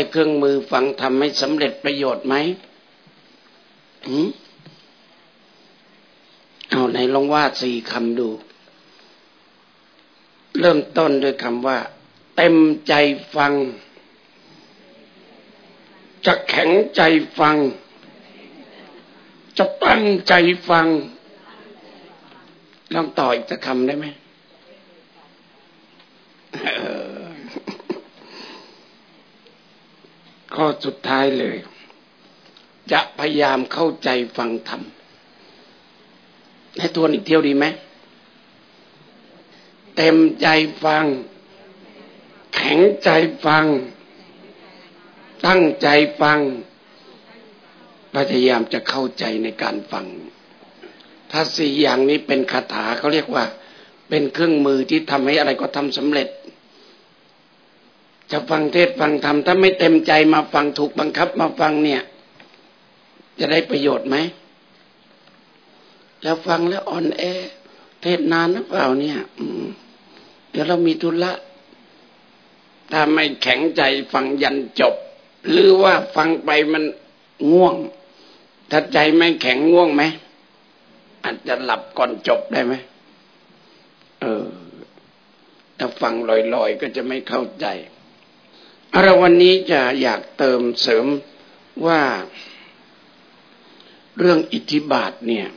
้เครื่องมือฟังทำให้สำเร็จประโยชน์ไหมเอาไหนลองว่าสี่คำดู เริ่มต้นด้วยคำว่า เต็มใจฟัง จะแข็งใจฟัง จะตั้งใจฟัง ลองต่ออีกสักคำได้ไหม ข้อสุดท้ายเลย จะพยายามเข้าใจฟังธรรมให้ทวนอีกเที่ยวดีไหม เต็มใจฟัง แข็งใจฟัง ตั้งใจฟัง พยายามจะเข้าใจในการฟัง ถ้าสี่อย่างนี้เป็นคาถาเขาเรียกว่า เป็นเครื่องมือที่ทำให้อะไรก็ทำสำเร็จ จะฟังเทศฟังธรรมถ้าไม่เต็มใจมาฟังถูกบังคับมาฟังเนี่ย จะได้ประโยชน์ไหม แล้วฟังแล้วอ่อนแอ เทศนานหรือเปล่าเนี่ยเดี๋ยวเรามีทุละถ้าไม่แข็งใจฟังยันจบ หรือว่าฟังไปมันง่วง ถ้าใจไม่แข็งง่วงไหมอาจจะหลับก่อนจบได้ไหมเออ ถ้าฟังลอยๆก็จะไม่เข้าใจ อะไรวันนี้จะอยากเติมเสริมว่าเรื่องอิทธิบาทเนี่ย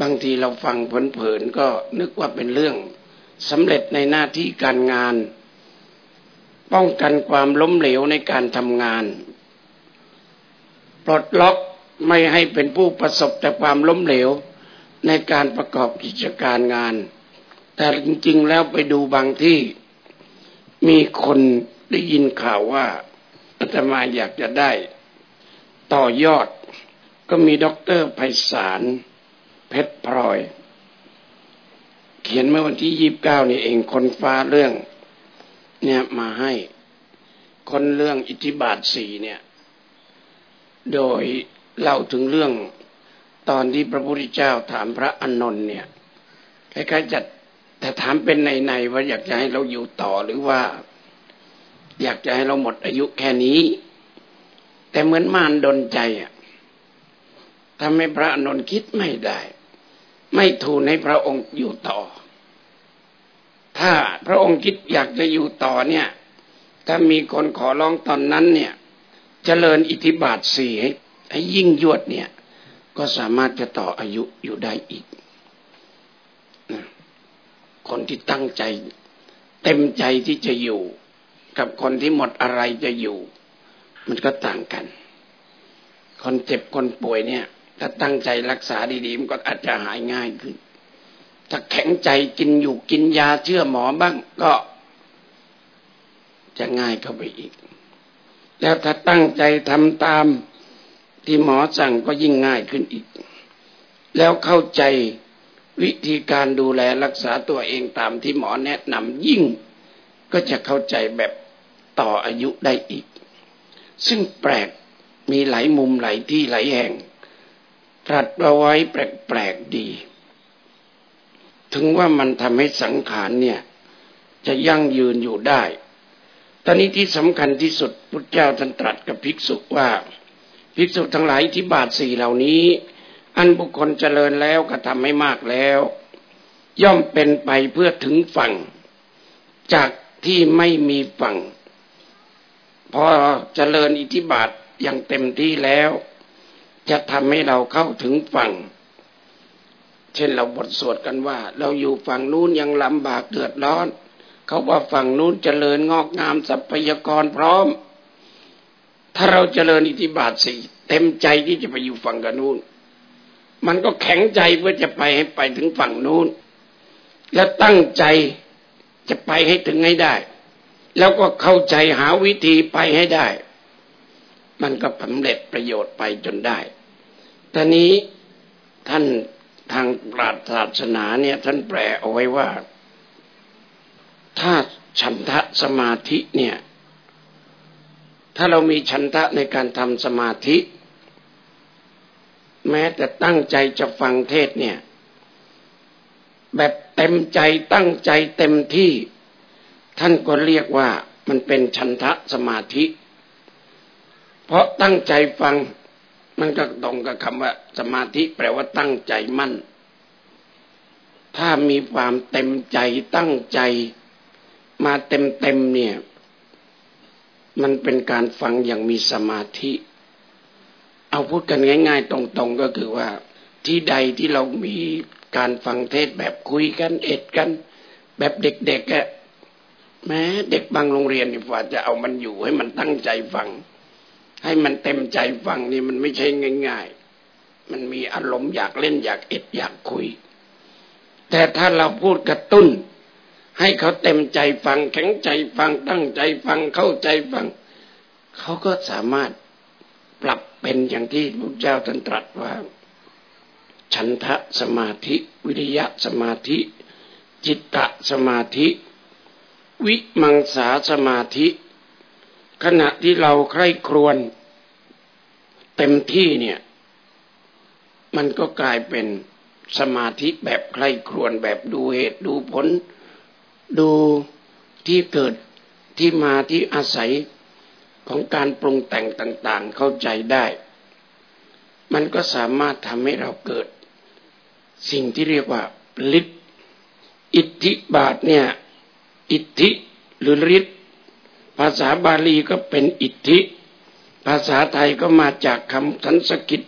บางทีเราฟังเผินๆก็นึกว่าเป็นเรื่องสำเร็จในหน้าที่การงาน ป้องกันความล้มเหลวในการทำงาน ปลดล็อกไม่ให้เป็นผู้ประสบแต่ความล้มเหลวในการประกอบกิจการงาน แต่จริงๆแล้วไปดูบางที่มีคน ได้ยินข่าวว่าอาตมาอยากจะได้ ต่อยอด ก็มีด็อกเตอร์ไพศาลเพชรพลอย เขียนเมื่อวันที่ยี่บเก้านี่เองค้นคว้าเรื่อง เนี่ยมาให้ ค้นเรื่องอิทธิบาทสี่เนี่ย โดยเล่าถึงเรื่องตอนที่พระพุทธเจ้าถามพระอนนท์เนี่ยคล้ายๆจัดแต่ถามเป็นในๆว่าอยากจะให้เราอยู่ต่อหรือว่า อยากจะให้เราหมดอายุแค่นี้ แต่เหมือนมารดนใจอะทำให้พระนนท์คิดไม่ได้ ไม่ทูลให้พระองค์อยู่ต่อ ถ้าพระองค์คิดอยากจะอยู่ต่อเนี่ย ถ้ามีคนขอร้องตอนนั้นเนี่ยจเจริญอิทธิบาทสี่ให้ให้ยิ่งยวดเนี่ย ก็สามารถจะต่ออายุอยู่ได้อีก คนที่ตั้งใจ เต็มใจที่จะอยู่ กับคนที่หมดอะไรจะอยู่ มันก็ต่างกัน คนเจ็บคนป่วยเนี่ย ถ้าตั้งใจรักษาดีๆมันก็อาจจะหายง่ายขึ้น ถ้าแข็งใจกินอยู่กินยาเชื่อหมอบ้างก็จะง่ายเข้าไปอีก แล้วถ้าตั้งใจทำตามที่หมอสั่งก็ยิ่งง่ายขึ้นอีก แล้วเข้าใจวิธีการดูแลรักษาตัวเองตามที่หมอแนะนำยิ่ง ก็จะเข้าใจแบบ ต่ออายุได้อีก ซึ่งแปลกมีหลายมุมหลายที่หลายแห่งตรัสเอาไว้แปลกๆดี ถึงว่ามันทำให้สังขารเนี่ย จะยั่งยืนอยู่ได้ ตอนนี้ที่สำคัญที่สุดพุทธเจ้าท่านตรัสกับภิกษุว่า ภิกษุทั้งหลายที่บาทสี่เหล่านี้ อันบุคคลเจริญแล้วก็ทำให้มากแล้ว ย่อมเป็นไปเพื่อถึงฝั่ง จากที่ไม่มีฝั่ง พอเจริญอิทธิบาทอย่างเต็มที่แล้ว จะทำให้เราเข้าถึงฝั่ง เช่นเราบทสวดกันว่า เราอยู่ฝั่งนู้นยังลำบากเดือดร้อน เขาว่าฝั่งนู้นเจริญงอกงามทรัพยากรพร้อม ถ้าเราเจริญอิทธิบาทสี่เต็มใจที่จะไปอยู่ฝั่งกันนู้น มันก็แข็งใจเพื่อจะไปให้ไปถึงฝั่งนู้น และตั้งใจจะไปให้ถึงให้ได้ แล้วก็เข้าใจหาวิธีไปให้ได้ มันก็สำเร็จประโยชน์ไปจนได้ตอนนี้ท่านทางปราชญ์ศาสนาเนี่ย ท่านแปลเอาไว้ว่า ถ้าฉันทะสมาธิเนี่ย ถ้าเรามีฉันทะในการทำสมาธิ แม้แต่ตั้งใจจะฟังเทศเนี่ย แบบเต็มใจตั้งใจเต็มที่ ท่านก็เรียกว่ามันเป็นฉันทะสมาธิ เพราะตั้งใจฟังมันก็ตรงกับคำว่า สมาธิแปลว่าตั้งใจมั่น ถ้ามีความเต็มใจตั้งใจ มาเต็มเต็มเนี่ย มันเป็นการฟังอย่างมีสมาธิ เอาพูดกันง่าย ๆ ตรงๆก็คือว่า ที่ใดที่เรามีการฟังเทศแบบคุยกันเอ็ดกัน แบบเด็กๆอะ แม้เด็กบางโรงเรียนนี่ว่าจะเอามันอยู่ให้มันตั้งใจฟัง ให้มันเต็มใจฟังนี่มันไม่ใช่ง่าย ๆ มันมีอารมณ์อยากเล่นอยากเอ็ดอยากคุย แต่ถ้าเราพูดกระตุ้น ให้เขาเต็มใจฟัง แข็งใจฟังตั้งใจฟังเข้าใจฟัง เขาก็สามารถปรับเป็นอย่างที่พระเจ้าท่านตรัสว่า ฉันทะสมาธิ วิริยะสมาธิ จิตตะสมาธิ วิมังสาสมาธิ ขณะที่เราใคร่ครวญเต็มที่เนี่ย มันก็กลายเป็นสมาธิแบบใคร่ครวญแบบดูเหตุดูผล ดูที่เกิดที่มาที่อาศัยของการปรุงแต่งต่าง ๆ เข้าใจได้ มันก็สามารถทำให้เราเกิด สิ่งที่เรียกว่าฤทธิอิทธิบาทเนี่ย อิทธิหรือฤทธิ์ภาษาบาลีก็เป็นอิทธิ ภาษาไทยก็มาจากคำสันสกิต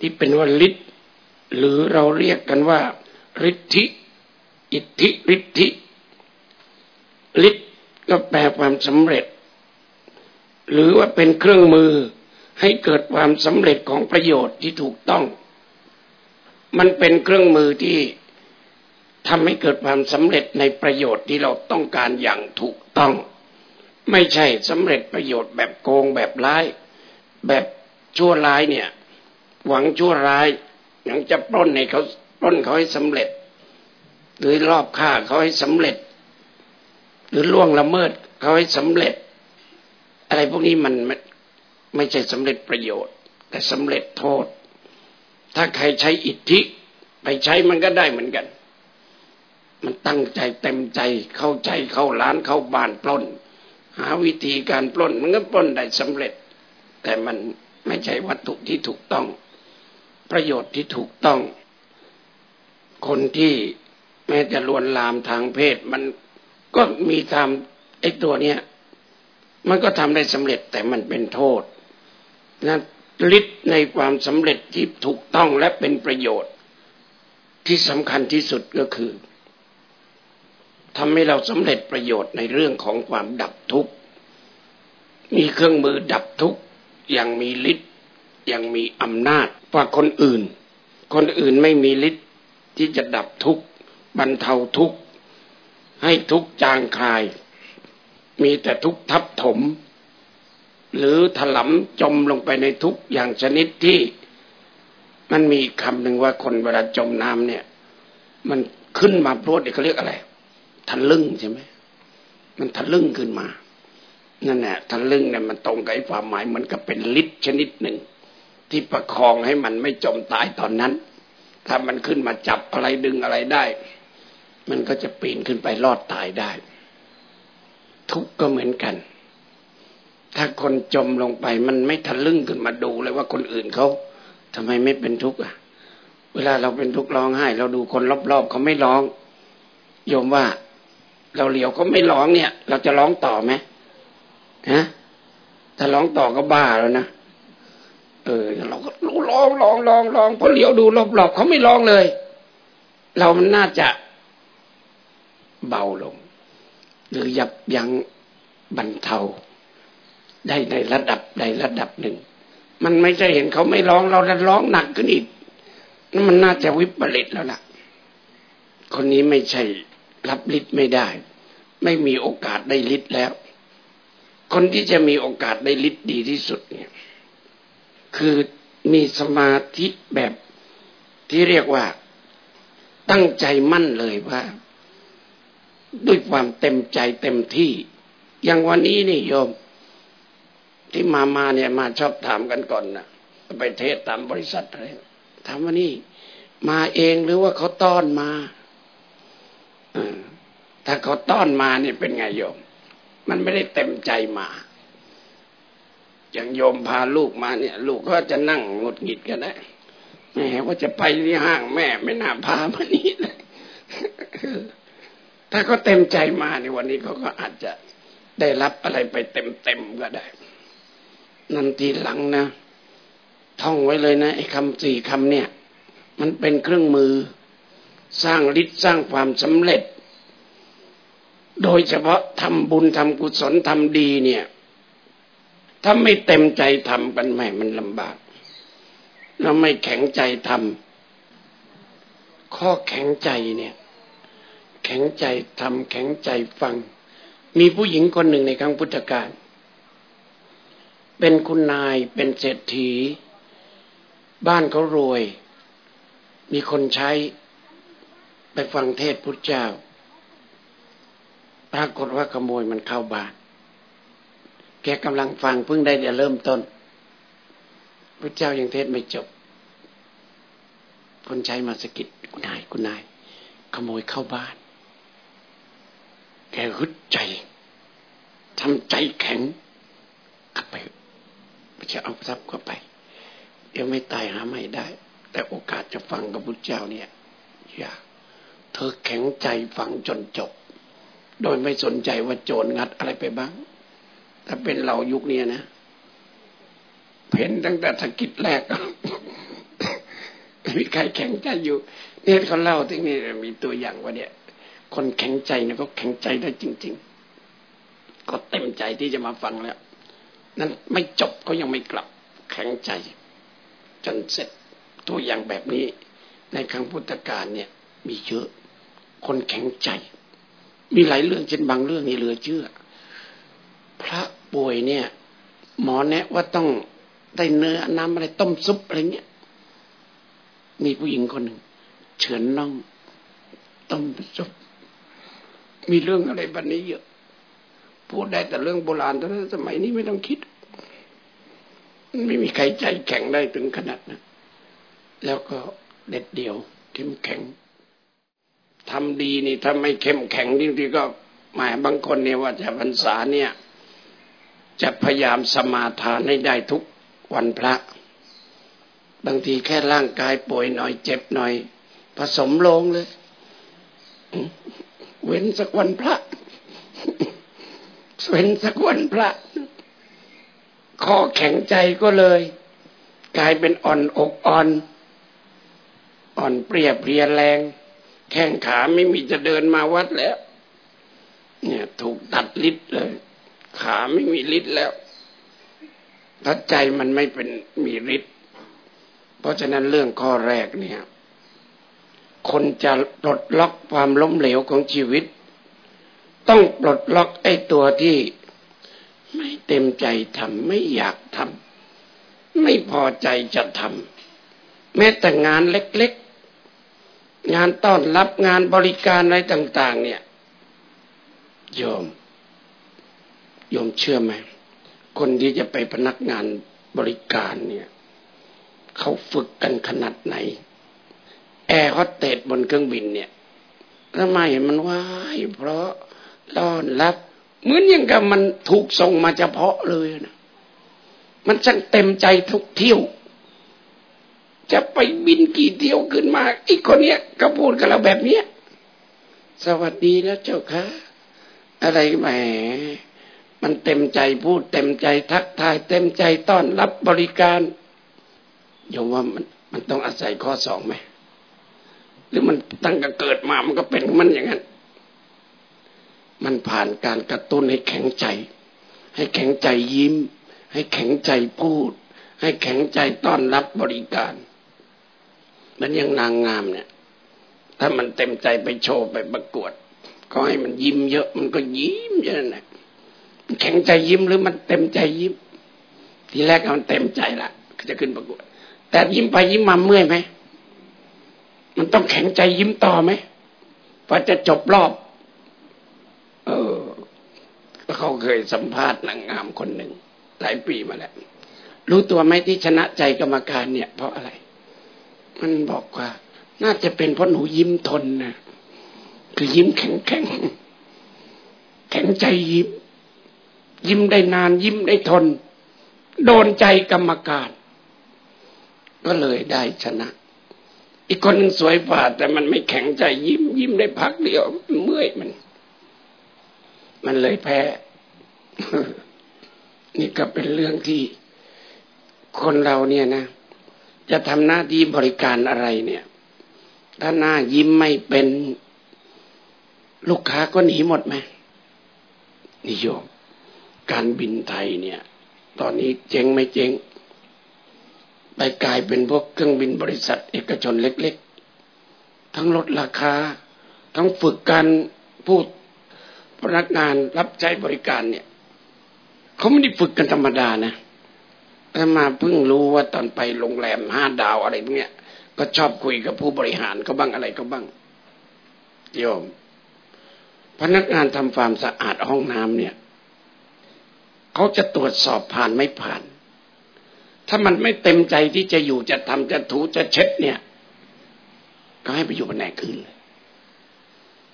ที่เป็นว่าฤทธิ์หรือเราเรียกกันว่าฤทธิอิทธิฤทธิฤทธิ์ก็แปลความสำเร็จ หรือว่าเป็นเครื่องมือให้เกิดความสำเร็จของประโยชน์ที่ถูกต้อง มันเป็นเครื่องมือที่ ทำให้เกิดความสำเร็จในประโยชน์ที่เราต้องการอย่างถูกต้อง ไม่ใช่สำเร็จประโยชน์แบบโกงแบบร้าย แบบชั่วร้ายเนี่ย หวังชั่วร้ายยังจะปล้นให้เขาปล้นเขาให้สำเร็จ หรือรอบฆ่าเขาให้สำเร็จ หรือล่วงละเมิดเขาให้สำเร็จ อะไรพวกนี้มันไม่ใช่สำเร็จประโยชน์ แต่สำเร็จโทษ ถ้าใครใช้อิทธิ ไปใช้มันก็ได้เหมือนกัน มันตั้งใจเต็มใจเข้าใจเข้าร้านเข้าบ้านปล้น หาวิธีการปล้น มันก็ปล้นได้สำเร็จ แต่มันไม่ใช่วัตถุที่ถูกต้อง ประโยชน์ที่ถูกต้อง คนที่แม้จะลวนลามทางเพศ มันก็มีทำไอ้ตัวเนี้ยมันก็ทำได้สำเร็จแต่มันเป็นโทษนะฤทธิ์ในความสำเร็จที่ถูกต้องและเป็นประโยชน์ ที่สำคัญที่สุดก็คือ ทำให้เราสำเร็จประโยชน์ในเรื่องของความดับทุกข์ มีเครื่องมือดับทุกข์อย่างมีฤทธิ์อย่างมีอำนาจกว่าคนอื่น คนอื่นไม่มีฤทธิ์ที่จะดับทุกข์บรรเทาทุกข์ให้ทุกข์จางคลาย มีแต่ทุกข์ทับถม หรือถลำจมลงไปในทุกข์อย่างชนิดที่มันมีคำหนึ่งว่าคนเวลาจมน้ำเนี่ย มันขึ้นมาพรวดเขาเรียกอะไร ทะลึ่งใช่ไหมมันทะลึ่งขึ้นมานั่นแหละทะลึ่งเนี่ยมันตรงกับความหมายเหมือนกับเป็นฤทธิ์ชนิดหนึ่ง ที่ประคองให้มันไม่จมตายตอนนั้น ถ้ามันขึ้นมาจับอะไรดึงอะไรได้ มันก็จะปีนขึ้นไปรอดตายได้ ทุกก็เหมือนกัน ถ้าคนจมลงไป มันไม่ทะลึ่งขึ้นมาดูเลยว่าคนอื่นเขาทำไมไม่เป็นทุกข์อะ เวลาเราเป็นทุกข์ร้องไห้ เราดูคนรอบๆเขาไม่ร้อง โยมว่า เราเหลียวก็ไม่ร้องเนี่ย เราจะร้องต่อไหมฮะถ้าร้องต่อก็บ้าแล้วนะเออเราก็ร้องร้องร้องร้องพอเหลียวดูรอบๆเขาไม่ร้องเลย เรามันน่าจะเบาลง หรือยับยั้งบรรเทา ได้ในระดับใดระดับหนึ่ง มันไม่ใช่เห็นเขาไม่ร้องเราจะร้องหนักขึ้นอีกนั่นมันน่าจะวิปริตแล้วล่ะ คนนี้ไม่ใช่ รับฤทธิ์ไม่ได้ ไม่มีโอกาสได้ฤทธิ์แล้ว คนที่จะมีโอกาสได้ฤทธิ์ดีที่สุดเนี่ย คือมีสมาธิแบบที่เรียกว่าตั้งใจมั่นเลยว่า ด้วยความเต็มใจเต็มที่ อย่างวันนี้นี่โยม ที่มามาเนี่ยมาชอบถามกันก่อนนะไปเทศตามบริษัทอะไรถามว่านี่ มาเองหรือว่าเขาต้อนมา ถ้าเขาต้อนมาเนี่ยเป็นไงโยม มันไม่ได้เต็มใจมา อย่างโยมพาลูกมาเนี่ย ลูกก็จะนั่งงดหงิดกันได้แม่ว่าจะไปที่ห้างแม่ไม่น่าพามานี่เลยถ้าเขาเต็มใจมาในวันนี้เขาก็อาจจะได้รับอะไรไปเต็มๆก็ได้ นันทีหลังนะท่องไว้เลยนะไอ้คำสี่คำเนี่ย มันเป็นเครื่องมือ สร้างฤทธิ์สร้างความสำเร็จ โดยเฉพาะทำบุญทำกุศลทำดีเนี่ยถ้าไม่เต็มใจทำกันใหม่มันลำบากเราไม่แข็งใจทำข้อแข็งใจเนี่ย แข็งใจทำแข็งใจฟัง มีผู้หญิงคนหนึ่งในครั้งพุทธกาลเป็นคุณนายเป็นเศรษฐี บ้านเขารวย มีคนใช้ ไปฟังเทศพุทธเจ้า ปรากฏว่าขโมยมันเข้าบ้านแกกำลังฟังเพิ่งได้เดี๋ยวเริ่มต้นพระเจ้ายังเทศไม่จบ คนใช้มาสกิดคุณนายคุณนาย ขโมยเข้าบ้าน แกฮึดใจทำใจแข็งกลับไปจะเอาทรัพย์เข้าไป เดี๋ยวไม่ตายหาไม่ได้ แต่โอกาสจะฟังกับพุทธเจ้าเนี่ยยาก อแข็งใจฟังจนจบ โดยไม่สนใจว่าโจรงัดอะไรไปบ้าง ถ้าเป็นเรายุคนี้นะเห็นตั้งแต่ธกิจแรกมีใครแข็งใจอยู่เนี่ยเขาเล่าที่นี่มีตัวอย่างว่าเนี่ย คนแข็งใจเนี่ยก็แข็งใจได้จริง ๆ ก็เต็มใจที่จะมาฟังแล้ว นั้นไม่จบก็ยังไม่กลับ แข็งใจ จนเสร็จตัวอย่างแบบนี้ ในครั้งพุทธกาลเนี่ย มีเยอะ คนแข็งใจ มีหลายเรื่องเช่นบางเรื่องนี่เหลือเชื่อ พระป่วยเนี่ย หมอแนะว่าต้องได้เนื้อน้ำอะไรต้มซุปอะไรเงี้ย มีผู้หญิงคนหนึ่งเฉือนน่องต้มซุปมีเรื่องอะไรแบบนี้เยอะ พูดได้แต่เรื่องโบราณแต่สมัยนี้ไม่ต้องคิด ไม่มีใครใจแข็งได้ถึงขนาดนะแล้วก็เด็ดเดี่ยวเข้มแข็ง ทำดีนี่ถ้าไม่เข้มแข็งจริงๆก็หมายบางคนเนี่ยว่าจะพรรษาเนี่ย จะพยายามสมาทานให้ได้ทุกวันพระ บางทีแค่ร่างกายป่วยหน่อยเจ็บหน่อย ผสมลงเลย เว้นสักวันพระ เว้นสักวันพระคอแข็งใจก็เลย กลายเป็นอ่อนอกอ่อน อ่อนเปรียบเรียแรง แข้งขาไม่มีจะเดินมาวัดแล้ว เนี่ย ถูกตัดลิดเลย ขาไม่มีลิดแล้วถ้าใจมันไม่เป็นมีฤทธิ์เพราะฉะนั้นเรื่องข้อแรกเนี่ย คนจะปลดล็อกความล้มเหลวของชีวิต ต้องปลดล็อกไอ้ตัวที่ไม่เต็มใจทำไม่อยากทำไม่พอใจจะทำแม้แต่งานเล็ก งานต้อนรับงานบริการอะไรต่าง ๆ เนี่ยโยมโยมเชื่อไหมคนที่จะไปพนักงานบริการเนี่ยเขาฝึกกันขนาดไหน แอร์ฮอตเตสบนเครื่องบินเนี่ยทำไมมันว่ายเพราะต้อนรับ เหมือนอย่างกับมันถูกส่งมาเฉพาะเลยนะมันช่างเต็มใจทุกเที่ยว จะไปบินกี่เที่ยวขึ้นมาอีกคนเนี้ยก็พูดกับเราแบบเนี้ย สวัสดีนะเจ้าค่ะ อะไรแหม มันเต็มใจพูด เต็มใจทักทาย เต็มใจต้อนรับบริการโยมว่ามันมันต้องอาศัยข้อสองไหมหรือมันตั้งแต่เกิดมามันก็เป็นมันอย่างนั้น มันผ่านการกระตุ้นให้แข็งใจ ให้แข็งใจยิ้ม ให้แข็งใจพูด ให้แข็งใจต้อนรับบริการ มันยังนางงามเนี่ย ถ้ามันเต็มใจไปโชว์ไปประกวด ก็ให้มันยิ้มเยอะ มันก็ยิ้มเยอะนะแข็งใจยิ้มหรือมันเต็มใจยิ้ม ทีแรกมันเต็มใจละจะขึ้นประกวด แต่ยิ้มไปยิ้มมาเมื่อยไหมมันต้องแข็งใจยิ้มต่อไหมพอจะจบรอบ เออเขาเคยสัมภาษณ์นางงามคนหนึ่งหลายปีมาแล้ว รู้ตัวไหมที่ชนะใจกรรมการเนี่ย เพราะอะไร มันบอกว่า น่าจะเป็นเพราะหนูยิ้มทนนะคือยิ้มแข็งแข็งแข็งใจยิ้ม ยิ้มได้นานยิ้มได้ทน โดนใจกรรมการ ก็เลยได้ชนะ อีกคนหนึ่งสวยฝ่าแต่มันไม่แข็งใจยิ้ม ยิ้มได้พักเดียวเมื่อยมัน มันเลยแพ้ นี่ก็เป็นเรื่องที่คนเราเนี่ยนะ จะทำหน้าที่บริการอะไรเนี่ย ถ้าหน้ายิ้มไม่เป็นลูกค้าก็หนีหมดไหมนิยมการบินไทยเนี่ย ตอนนี้เจ๊งไม่เจ๊งไปกลายเป็นพวกเครื่องบินบริษัท เอกชนเล็ก ๆ ทั้งลดราคา ทั้งฝึกการพูดพนักงานรับใช้บริการเนี่ย เขาไม่ได้ฝึกกันธรรมดานะ แต่มาเพิ่งรู้ว่าตอนไปโรงแรมห้าดาวอะไรพวกเนี้ย ก็ชอบคุยกับผู้บริหารเขาบ้างอะไรก็บ้างโยม พนักงานทำความสะอาดห้องน้ำเนี่ยเขาจะตรวจสอบผ่านไม่ผ่าน ถ้ามันไม่เต็มใจที่จะอยู่จะทำจะถูจะเช็ดเนี่ย ก็ให้ไปอยู่แผนกอื่นเลย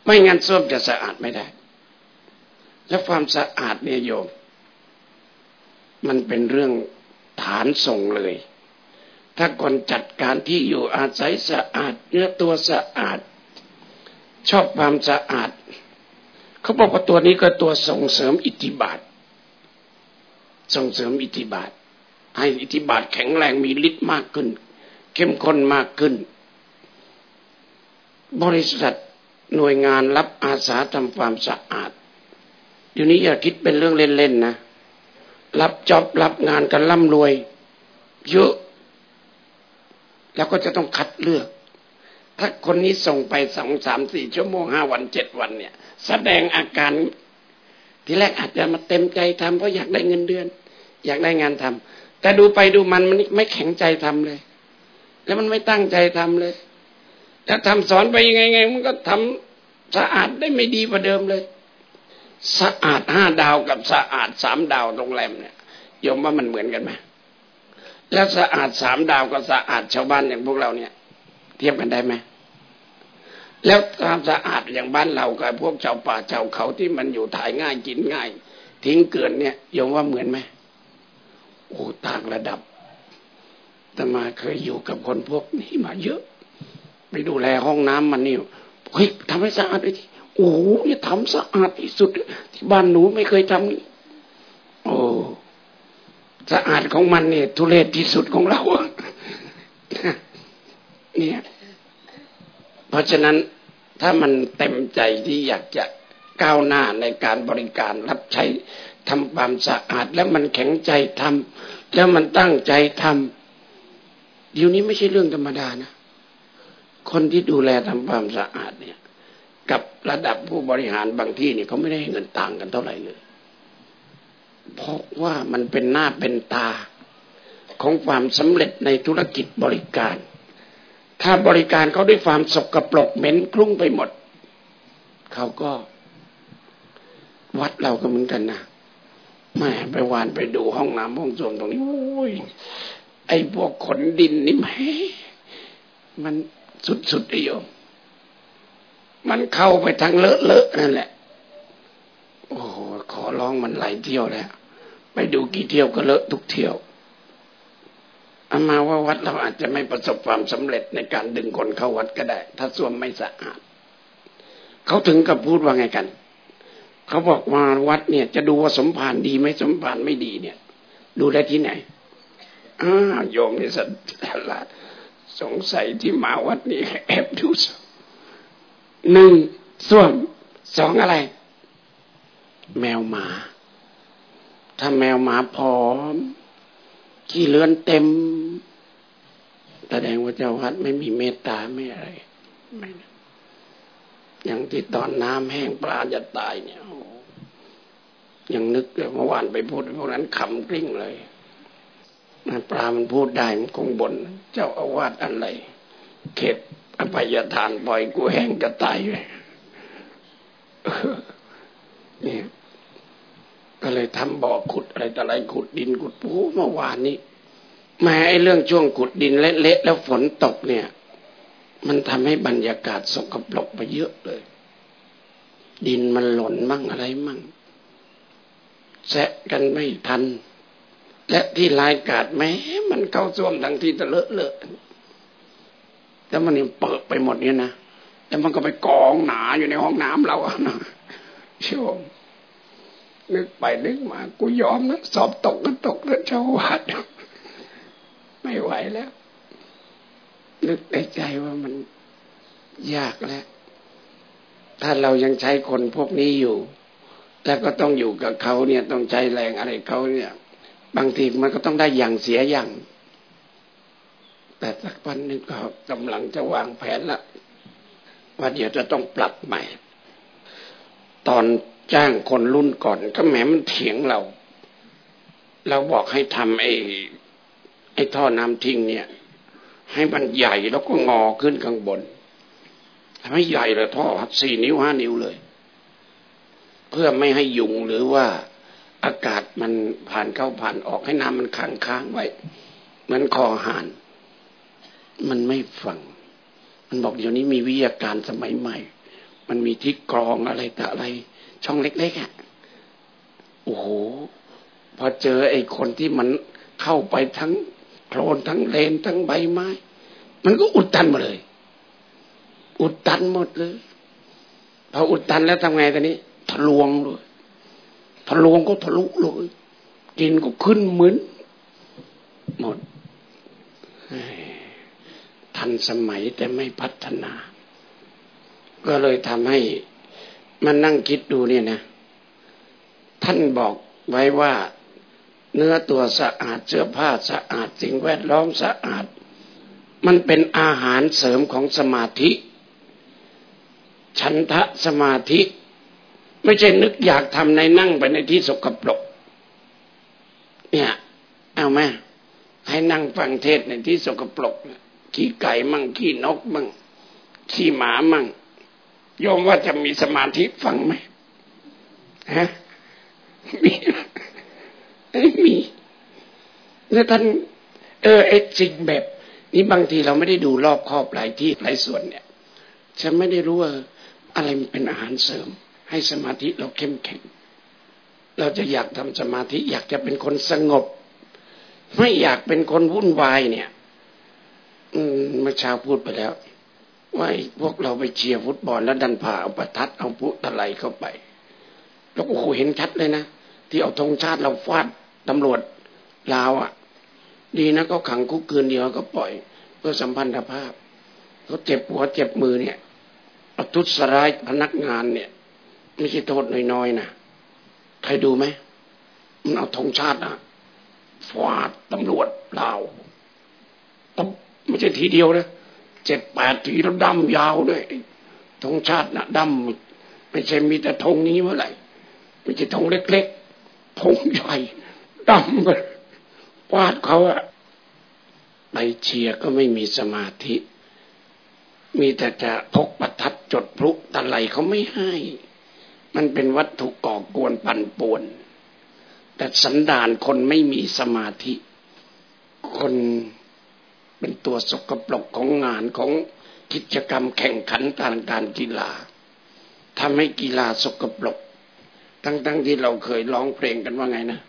ไม่งั้นส้วมจะสะอาดไม่ได้ และความสะอาดเนี่ยโยม มันเป็นเรื่อง ฐานส่งเลย ถ้าคนจัดการที่อยู่อาศัยสะอาดเนื้อตัวสะอาด ชอบความสะอาด เขาบอกว่าตัวนี้ก็ตัวส่งเสริมอิทธิบาท ส่งเสริมอิทธิบาท ให้อิทธิบาทแข็งแรงมีฤทธิ์มากขึ้น เข้มข้นมากขึ้น บริษัทหน่วยงานรับอาสาทำความสะอาดอยู่นี้อย่าคิดเป็นเรื่องเล่นๆนะ รับจ็อบรับงานกันร่ำรวย เยอะ แล้วก็จะต้องคัดเลือก ถ้าคนนี้ส่งไปสองสามสี่ชั่วโมงห้าวันเจ็ดวันเนี่ย แสดงอาการทีแรกอาจจะมาเต็มใจทำเพราะอยากได้เงินเดือน อยากได้งานทำแต่ดูไปดูมันมันไม่แข็งใจทำเลย แล้วมันไม่ตั้งใจทำเลย ถ้าทำสอนไปยังไงไงมันก็ทำสะอาดได้ไม่ดีกว่าเดิมเลย สะอาดห้าดาวกับสะอาดสามดาวโรงแรมเนี่ยยมว่ามันเหมือนกันไหมแล้วสะอาดสามดาวกับสะอาดชาวบ้านอย่างพวกเราเนี่ย เทียบกันได้ไหมแล้วความสะอาดอย่างบ้านเรากับพวกชาวป่าชาวเขาที่มันอยู่ถ่ายง่ายกินง่าย ทิ้งเกินเนี่ยยมว่าเหมือนไหมโอ้ต่างระดับแต่มาเคยอยู่กับคนพวกนี้มาเยอะ ไปดูแลห้องน้ำมันนี่เฮ้ยทำให้สะอาดเลยที โอ้เนี่ยทำสะอาดที่สุด ที่บ้านหนูไม่เคยทำโอ้สะอาดของมันเนี่ย ทุเรศที่สุดของเราเนี่ยเพราะฉะนั้นถ้ามันเต็มใจที่อยากจะก้าวหน้าในการบริการรับใช้ทำความสะอาด แล้วมันแข็งใจทำแล้วมันตั้งใจทำเดี๋ยวนี้ไม่ใช่เรื่องธรรมดานะ คนที่ดูแลทำความสะอาดเนี่ย กับระดับผู้บริหารบางที่เนี่ยเขาไม่ได้เงินต่างกันเท่าไหร่เลยเพราะว่ามันเป็นหน้าเป็นตาของความสำเร็จในธุรกิจบริการ ถ้าบริการเขาด้วยความสกรปรกเหม็นคลุ้งไปหมด เขาก็ วัดเราก็เหมือนกันนะแม่ไปวานไปดูห้องน้ำห้องส้วมตรงนี้โอ้ยไอ้พวกขนดินนี่แม่มันสุดๆไอ้โยม มันเข้าไปทางเลอะเลอะนั่นแหละ โอ้โหขอร้องมันหลายเที่ยวแล้วไปดูกี่เที่ยวก็เลอะทุกเที่ยวอามาว่าวัดเราอาจจะไม่ประสบความสำเร็จในการดึงคนเข้าวัดก็ได้ ถ้าส้วมไม่สะอาดเขาถึงกับพูดว่าไงกัน เขาบอกว่าวัดเนี่ย จะดูว่าสมภารดีไหมสมภารไม่ดีเนี่ย ดูได้ที่ไหนอ้าโยมนี่สัตลาดสงสัยที่มาวัดนี้แอบดูส หนึ่งส้วมสองอะไร แมวหมา ถ้าแมวหมาพร้อม ขี้เลือนเต็ม แสดงว่าเจ้าวัดไม่มีเมตตาไม่อะไรไม่อย่างที่ตอนน้ำแห้งปลาจะตายเนี่ยยังนึกเลยเมื่อวานไปพูดพวกนั้นขำกลิ้งเลยปลามันพูดได้มันคงบนเจ้าอาวาสอะไร เขต อภัยทานปล่อยกูแห้งจะตายเลยนี่ก็เลยทำบ่อขุดอะไรแต่อะไรขุดดินขุดปูเมื่อวานนี้แม้ไอ้เรื่องช่วงขุดดินเละๆแล้วฝนตกเนี่ย มันทำให้บรรยากาศสกปรกไปเยอะเลย ดินมันหล่นมั่งอะไรมั่งแซะกันไม่ทัน และที่ลายกาดแม้มันเข้าซ่วมทั้งที่ตะเลอะเลอะ แล้วมันเปิดไปหมดเนี่ยนะแล้วมันก็ไปกองหนาอยู่ในห้องน้ำเราอะนะชมนึกไปนึกมา กูยอมนะสอบตกก็ตกแล้วเจ้าวาดไม่ไหวแล้ว นึกในใจว่ามันยากแล้ว ถ้าเรายังใช้คนพวกนี้อยู่ แล้วก็ต้องอยู่กับเขาเนี่ย ต้องใช้แรงอะไรเขาเนี่ย บางทีมันก็ต้องได้อย่างเสียอย่าง แต่สักวันหนึ่งก็กำลังจะวางแผนละว่าเดี๋ยวจะต้องปรับใหม่ ตอนจ้างคนรุ่นก่อนก็แหมมันเถียงเรา เราบอกให้ทำไอ้ไอ้ท่อน้ำทิ้งเนี่ย ให้มันใหญ่แล้วก็งอขึ้นข้างบนทำให้ใหญ่เลยท่อสี่นิ้วห้านิ้วเลย เพื่อไม่ให้ยุงหรือว่าอากาศมันผ่านเข้าผ่านออกให้น้ำมันค้างค้างไว้เหมือนคอหาน มันไม่ฟัง มันบอกเดี๋ยวนี้มีวิทยาการสมัยใหม่ มันมีที่กรองอะไรแต่อะไร ช่องเล็กๆอะโอ้โหพอเจอไอ้คนที่มันเข้าไปทั้งโคลนทั้งเลนทั้งใบไม้ มันก็อุดตันมาเลย อุดตันหมดเลยพออุดตันแล้วทำไงตอนนี้ทะลวงเลยทะลวงก็ทะลุเลยกินก็ขึ้นเหมือนหมด ทันสมัยแต่ไม่พัฒนา ก็เลยทำให้มันนั่งคิดดูเนี่ยนะ ท่านบอกไว้ว่าเนื้อตัวสะอาดเสื้อผ้าสะอาดสิ่งแวดล้อมสะอาด มันเป็นอาหารเสริมของสมาธิฉันทะสมาธิ ไม่ใช่นึกอยากทำในนั่งไปในที่สกปรกเนี่ย เอาไหมให้นั่งฟังเทศในที่สกปรก ขี้ไก่มั่งขี้นกมั่งขี้หมามั่งยอมว่าจะมีสมาธิฟังไหมฮะมีไม่มีแล้วท่านเออไอ้สิ่งแบบ นี้บางทีเราไม่ได้ดูรอบครอบหลายที่หลายส่วนเนี่ยฉันไม่ได้รู้ว่าอะไรมันเป็นอาหารเสริม ให้สมาธิเราเข้มแข็ง เราจะอยากทำสมาธิ อยากจะเป็นคนสงบ ไม่อยากเป็นคนวุ่นวายเนี่ย อืมเมื่อเช้าพูดไปแล้วว่าพวกเราไปเชียร์ฟุตบอลแล้วดันผ่าเอาประทัดเอาพุตะไลเข้าไป แล้วโอ้โหเห็นชัดเลยนะที่เอาธงชาติเราฟาดตำรวจลาวอะ ดีนะก็ขังคุกคืนเดียวก็ปล่อย เพื่อสัมพันธภาพเขาเจ็บหัวเจ็บมือเนี่ยเอาทุสร้ายพนักงานเนี่ยไม่ใช่โทษน้อยๆนะใครดูไหมมันเอาธงชาติอะฟาดตำรวจลาวตบ ไม่ใช่ทีเดียวนะเจ็ดแปดทีแล้วดำยาวด้วยธงชาตินะดำไม่ใช่มีแต่ธงนี้เมื่อไหร่ไม่ใช่ธงเล็กๆธงใหญ่ดำไปวาดเขาอะไปเชียร์ก็ไม่มีสมาธิ มีแต่จะพกประทัดจดพลุตะไลเขาไม่ให้ มันเป็นวัตถุก่อกวนปั่นป่วน แต่สันดานคนไม่มีสมาธิ คน เป็นตัวสกปรกของงานของกิจกรรมแข่งขันทางการกีฬาทำให้กีฬาสกปรก ทั้งๆทที่เราเคยร้องเพลงกันว่าไงนะ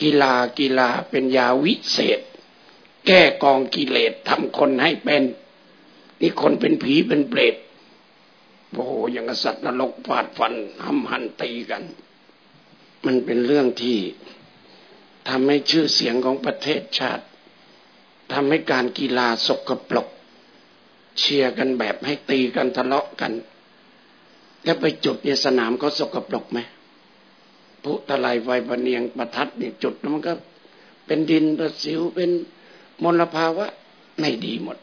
กีฬากีฬาเป็นยาวิเศษ แก้กองกิเลสทำคนให้เป็น นี่คนเป็นผีเป็นเปรตโอ้โหอย่างสัตว์นรกฟาดฟันห้ำหันตีกัน มันเป็นเรื่องที่ทำให้ชื่อเสียงของประเทศชาติ ทำให้การกีฬาสกปรกเชียร์กันแบบให้ตีกันทะเลาะกัน แล้วไปจุดเนี่ยสนามเขาสกปรกไหมพุทลายไฟปเนียงประทัดเนี่ยจุดมันก็ เป็นดินประสิวเป็นมลภาวะไม่ดีหมด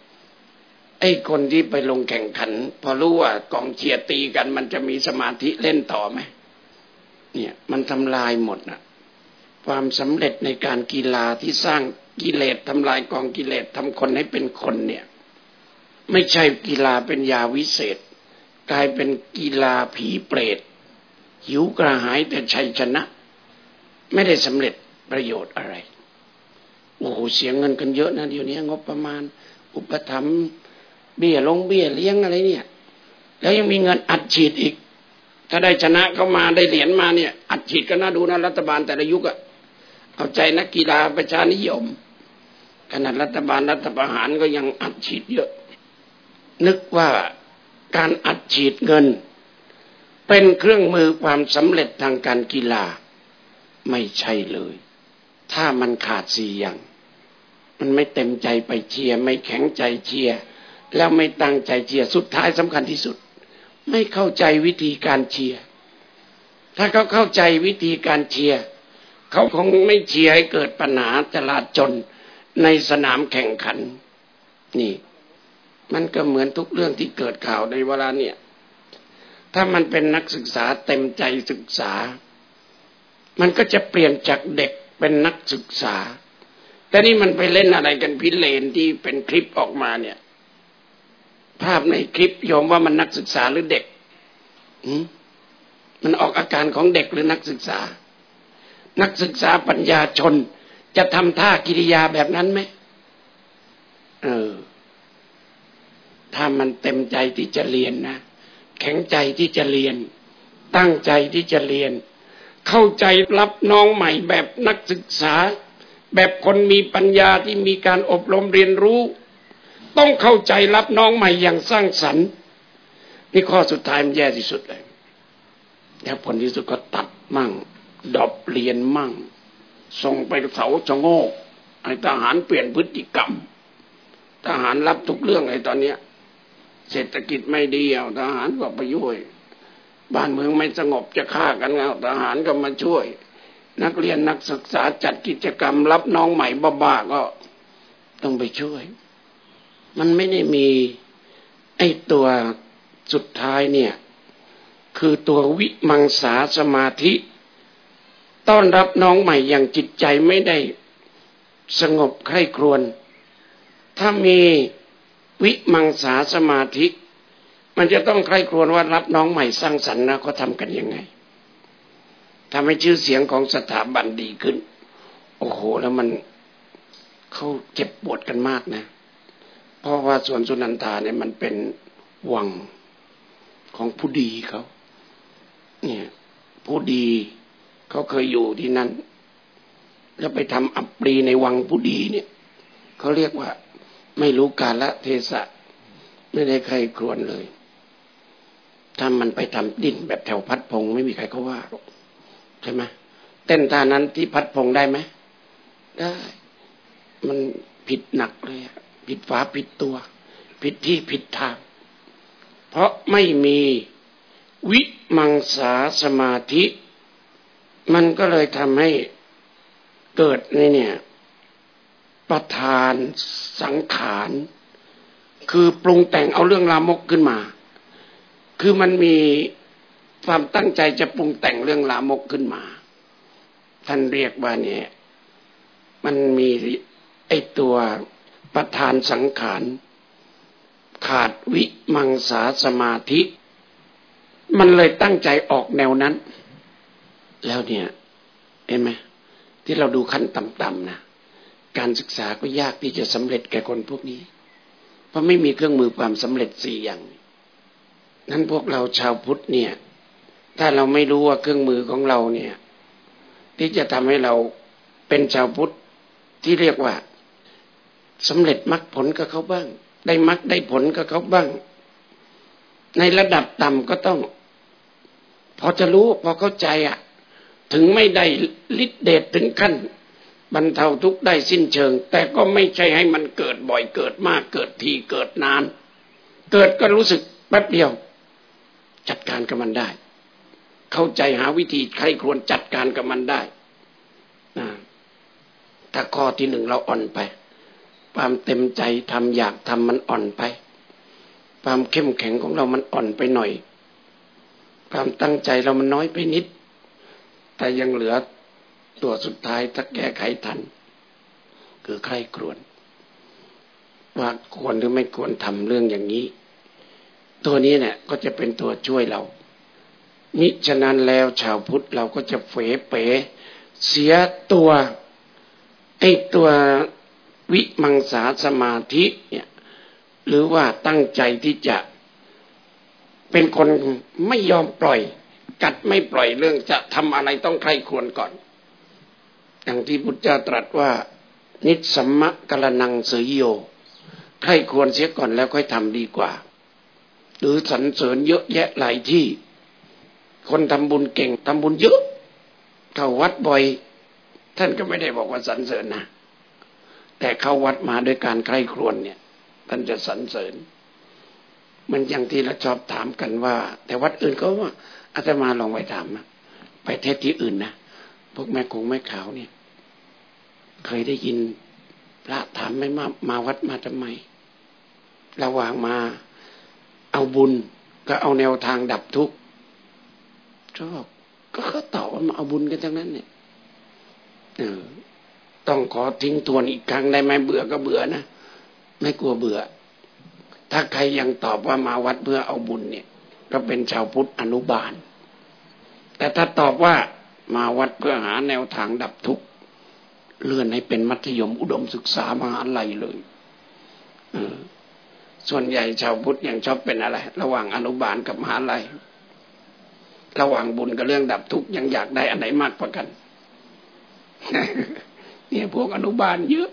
ไอ้คนที่ไปลงแข่งขัน พอรู้ว่ากองเชียร์ตีกันมันจะมีสมาธิเล่นต่อไหมเนี่ย มันทำลายหมดนะความสำเร็จในการกีฬาที่สร้าง กิเลสทำลายกองกิเลสทำคนให้เป็นคนเนี่ย ไม่ใช่กีฬาเป็นยาวิเศษ กลายเป็นกีฬาผีเปรต หิวกระหายแต่ชัยชนะ ไม่ได้สำเร็จประโยชน์อะไร โอ้โหเสียงเงินกันเยอะนะเดี๋ยวนี้งบประมาณ อุปถัมภ์เบี้ยลงเบี้ยเลี้ยงอะไรเนี่ย แล้วยังมีเงินอัดฉีดอีก ถ้าได้ชนะเข้ามาได้เหรียญมาเนี่ย อัดฉีดก็น่าดูนะรัฐบาลแต่ละยุคอะ เอาใจนักกีฬาประชานิยมขนาดรัฐบาลรัฐประหารก็ยังอัดฉีดเยอะ นึกว่าการอัดฉีดเงิน เป็นเครื่องมือความสำเร็จทางการกีฬา ไม่ใช่เลย ถ้ามันขาดสี่อย่าง มันไม่เต็มใจไปเชียร์ไม่แข็งใจเชียร์แล้วไม่ตั้งใจเชียร์สุดท้ายสำคัญที่สุด ไม่เข้าใจวิธีการเชียร์ถ้าเขาเข้าใจวิธีการเชียร์ เขาคงไม่เชียร์ให้เกิดปัญหาจลาจนในสนามแข่งขัน นี่ มันก็เหมือนทุกเรื่องที่เกิดข่าวในเวลาเนี่ย ถ้ามันเป็นนักศึกษาเต็มใจศึกษา มันก็จะเปลี่ยนจากเด็กเป็นนักศึกษา แต่นี่มันไปเล่นอะไรกันพิเรนที่เป็นคลิปออกมาเนี่ย ภาพในคลิปยอมว่ามันนักศึกษาหรือเด็กมันออกอาการของเด็กหรือนักศึกษา นักศึกษาปัญญาชน จะทำท่ากิริยาแบบนั้นไหมเออ ถ้ามันเต็มใจที่จะเรียนนะแข็งใจที่จะเรียน ตั้งใจที่จะเรียน เข้าใจรับน้องใหม่แบบนักศึกษา แบบคนมีปัญญาที่มีการอบรมเรียนรู้ ต้องเข้าใจรับน้องใหม่อย่างสร้างสรรค์นี่ข้อสุดท้ายมันแย่ที่สุดเลยแล้วผลที่สุดก็ตัดมั่ง ดอบเรียนมั่ง ส่งไปเสาชะโงกไอ้ทหารเปลี่ยนพฤติกรรม ทหารรับทุกเรื่องไอ้ตอนเนี้ย เศรษฐกิจไม่ดีเอาทหารก็ไปช่วย บ้านเมืองไม่สงบจะฆ่ากันเอาทหารก็มาช่วย นักเรียนนักศึกษาจัดกิจกรรม รับน้องใหม่บ้าๆก็ต้องไปช่วย มันไม่ได้มีไอ้ตัวสุดท้ายเนี่ย คือตัววิมังสาสมาธิ ต้อนรับน้องใหม่อย่างจิตใจไม่ได้สงบใคร่ครวญถ้ามีวิมังสาสมาธิ มันจะต้องใคร่ครวญว่ารับน้องใหม่สร้างสรรค์นะเขาทำกันยังไงทำให้ชื่อเสียงของสถาบันดีขึ้น โอ้โห แล้วมันเขาเจ็บปวดกันมากนะ เพราะว่าสวนสุนันทาเนี่ยมันเป็นวังของผู้ดีเขา เนี่ย ผู้ดี เขาเคยอยู่ที่นั่น แล้วไปทำอัปรีในวังผู้ดีเนี่ยเขาเรียกว่า ไม่รู้กาลเทศะ ไม่ได้ใครครวนเลย ถ้ามันไปทำดิ้นแบบแถวพัดพง ไม่มีใครเขาว่าใช่ไหมเต้นท่านั้นที่พัดพงได้ไหมได้ มันผิดหนักเลยผิดฝาผิดตัว ผิดที่ผิดทาง เพราะไม่มีวิมังสาสมาธิ มันก็เลยทำให้เกิดในเนี่ย ประธานสังขาร คือปรุงแต่งเอาเรื่องรามกขึ้นมา คือมันมีความตั้งใจจะปรุงแต่งเรื่องรามกขึ้นมา ท่านเรียกว่าเนี่ย มันมีไอตัวประธานสังขาร ขาดวิมังสาสมาธิ มันเลยตั้งใจออกแนวนั้น แล้วเนี่ยเห็นไหมที่เราดูขั้นต่ำๆนะการศึกษาก็ยากที่จะสำเร็จแก่คนพวกนี้ เพราะไม่มีเครื่องมือความสำเร็จสี่อย่างนั้นพวกเราชาวพุทธเนี่ย ถ้าเราไม่รู้ว่าเครื่องมือของเราเนี่ย ที่จะทำให้เราเป็นชาวพุทธที่เรียกว่าสำเร็จมรรคผลกับเขาบ้าง ได้มรรคได้ผลกับเขาบ้าง ในระดับต่ำก็ต้อง พอจะรู้พอเข้าใจอะ ถึงไม่ได้ฤทธิเดชถึงขั้นบรรเทาทุกข์ได้สิ้นเชิง แต่ก็ไม่ใช่ให้มันเกิดบ่อยเกิดมากเกิดทีเกิดนาน เกิดก็รู้สึกแป๊บเดียว จัดการกับมันได้ เข้าใจหาวิธีใครควรจัดการกับมันได้ถ้าข้อที่หนึ่งเราอ่อนไป ความเต็มใจทำอยากทำมันอ่อนไป ความเข้มแข็งของเรามันอ่อนไปหน่อย ความตั้งใจเรามันน้อยไปนิด แต่ยังเหลือตัวสุดท้ายถ้าแก้ไขทัน คือใครครวนว่าควรหรือไม่ควรทำเรื่องอย่างนี้ ตัวนี้เนี่ยก็จะเป็นตัวช่วยเรามิฉะนั้นแล้วชาวพุทธเราก็จะเฟเป๋ เสียตัวไอ้ตัววิมังสาสมาธิเนี่ยหรือว่าตั้งใจที่จะเป็นคนไม่ยอมปล่อย กัดไม่ปล่อยเรื่องจะทำอะไรต้องใครควรก่อน อย่างที่พุทธเจ้าตรัสว่า นิสัมมะกะละนังเสยโยใครควรเสียก่อนแล้วค่อยทำดีกว่า หรือสรรเสริญเยอะแยะหลายที่ คนทำบุญเก่งทำบุญเยอะเข้าวัดบ่อย ท่านก็ไม่ได้บอกว่าสรรเสริญนะ แต่เข้าวัดมาด้วยการใคร่ครวญเนี่ย ท่านจะสรรเสริญ มันอย่างที่เราชอบถามกันว่า แต่วัดอื่นก็ว่า อาตมาลองไปถามนะไปเทศที่อื่นนะพวกแม่คงแม่ขาวเนี่ย เคยได้ยินพระถามไม่มามาวัดมาทำไม ระหว่างมาเอาบุญก็เอาแนวทางดับทุกข์ชอบก็เขาตอบว่ามาเอาบุญกันทั้งนั้น เนี่ยเออต้องขอทิ้งทวนอีกครั้งได้ไหมเบื่อก็เบื่อนะไม่กลัวเบื่อ ถ้าใครยังตอบว่ามาวัดเพื่อเอาบุญเนี่ย ก็เป็นชาวพุทธอนุบาล แต่ถ้าตอบว่ามาวัดเพื่อหาแนวทางดับทุกข์เลื่อนให้เป็นมัธยมอุดมศึกษามหาลัยเลยส่วนใหญ่ชาวพุทธยังชอบเป็นอะไร ระหว่างอนุบาลกับมหาลัย ระหว่างบุญกับเรื่องดับทุกข์ยังอยากได้อันไหนมากกว่ากัน เนี่ยพวกอนุบาลเยอะ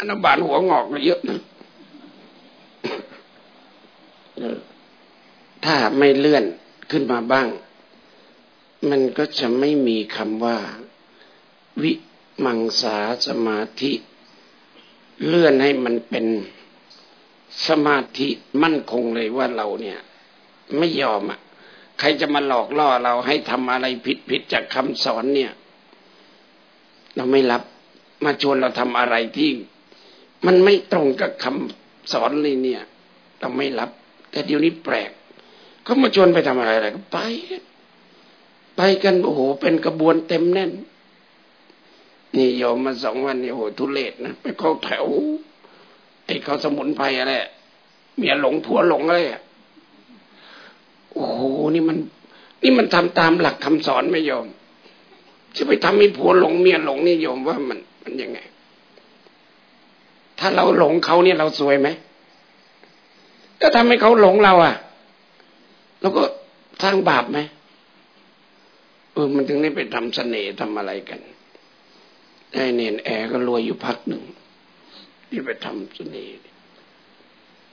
อนุบาลหัวงอกก็เยอะนะ ถ้าไม่เลื่อนขึ้นมาบ้าง มันก็จะไม่มีคำว่า วิมังสาสมาธิ เลื่อนให้มันเป็นสมาธิมั่นคงเลยว่าเราเนี่ย ไม่ยอมอะ ใครจะมาหลอกล่อเราให้ทำอะไรผิดผิดจากคำสอนเนี่ย เราไม่รับมาชวนเราทำอะไรที่ มันไม่ตรงกับคำสอนเลยเนี่ย เราไม่รับ แต่เดี๋ยวนี้แปลก เขามาชวนไปทำอะไรอะไรก็ไป ไปกันโอ้โห เป็นกระบวนเต็มแน่น นี่ยอมมาสองวันนี่โอ้โหทุเลศนะไปเข้าแถวไอ้เขาสมุนไพรอะไรเมียหลงผัวหลงอะไรโอ้โหนี่มัน นี่มันทำตามหลักคำสอนไม่ยอมจะไปทำให้ผัวหลงเมียหลงนี่ยอมว่ามันมันยังไง ถ้าเราหลงเขาเนี่ยเราสวยไหมก็ทำให้เขาหลงเราอะ แล้วก็สร้างบาปไหมเออ มันถึงได้ไปทำเสน่ห์ทำอะไรกันไอ้เนนแอร์ก็รวยอยู่พักหนึ่ง ที่ไปทำเสน่ห์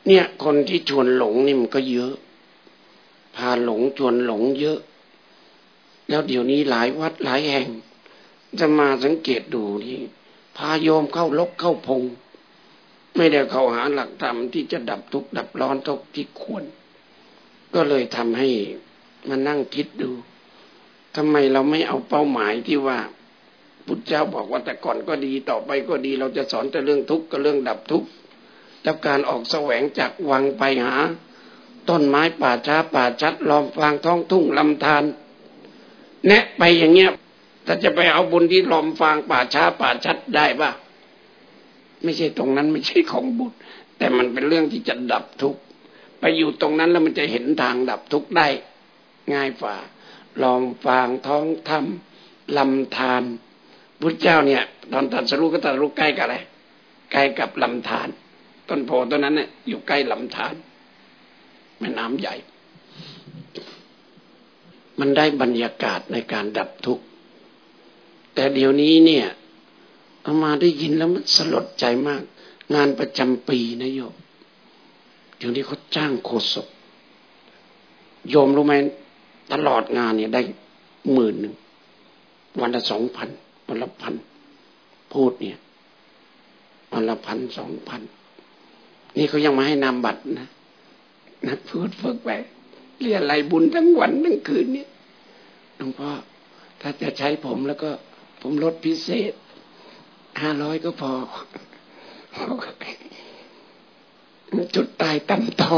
เนี่ย คนที่ชวนหลงนี่มันก็เยอะ พาหลงชวนหลงเยอะ แล้วเดี๋ยวนี้หลายวัดหลายแห่ง จะมาสังเกตดูนี่พาโยมเข้าลกเข้าพง ไม่ได้เข้าหาหลักธรรมที่จะดับทุกข์ดับร้อนทุกที่ควร ก็เลยทำให้มานั่งคิดดูทำไมเราไม่เอาเป้าหมายที่ว่าพุทธเจ้าบอกว่าแต่ก่อนก็ดีต่อไปก็ดี เราจะสอนแต่เรื่องทุกข์กับเรื่องดับทุกข์แล้วการออกแสวงจากวังไปหา ต้นไม้ป่าช้าป่าชัดล้อมฟางท้องทุ่งลำธารแนะไปอย่างเงี้ยถ้าจะไปเอาบุญที่ล้อมฟางป่าช้าป่าชัดได้ปะไม่ใช่ตรงนั้นไม่ใช่ของบุญแต่มันเป็นเรื่องที่จะดับทุกข์ ไปอยู่ตรงนั้นแล้วมันจะเห็นทางดับทุกข์ได้ ง่ายฝ่า ลอมฟางท้องถ้ำลำธารพุทธเจ้าเนี่ย ตอนตัดสรุก็ตัดสรุใกล้กับอะไรใกล้กับลำธารต้นโพต้นนั้นเนี่ยอยู่ใกล้ลำธารแม่น้ำใหญ่ มันได้บรรยากาศในการดับทุกข์แต่เดี๋ยวนี้เนี่ยเอามาได้ยินแล้วมันสลดใจมาก งานประจำปีนะโยม เดี๋ยวนี้เขาจ้างโคศกโยมรู้ไหมตลอดงานเนี่ยได้หมื่นหนึ่งวันละสองพันวันละพันพูดเนี่ยวันละพันสองพันนี่เขายังมาให้นำบัตรนะนะพูดฝึกไปเรียนไรบุญทั้งวันทั้งคืนเนี่ยหลวงพ่อถ้าจะใช้ผมแล้วก็ ผมลดพิเศษห้าร้อยก็พอ จุดตายตั้มตอ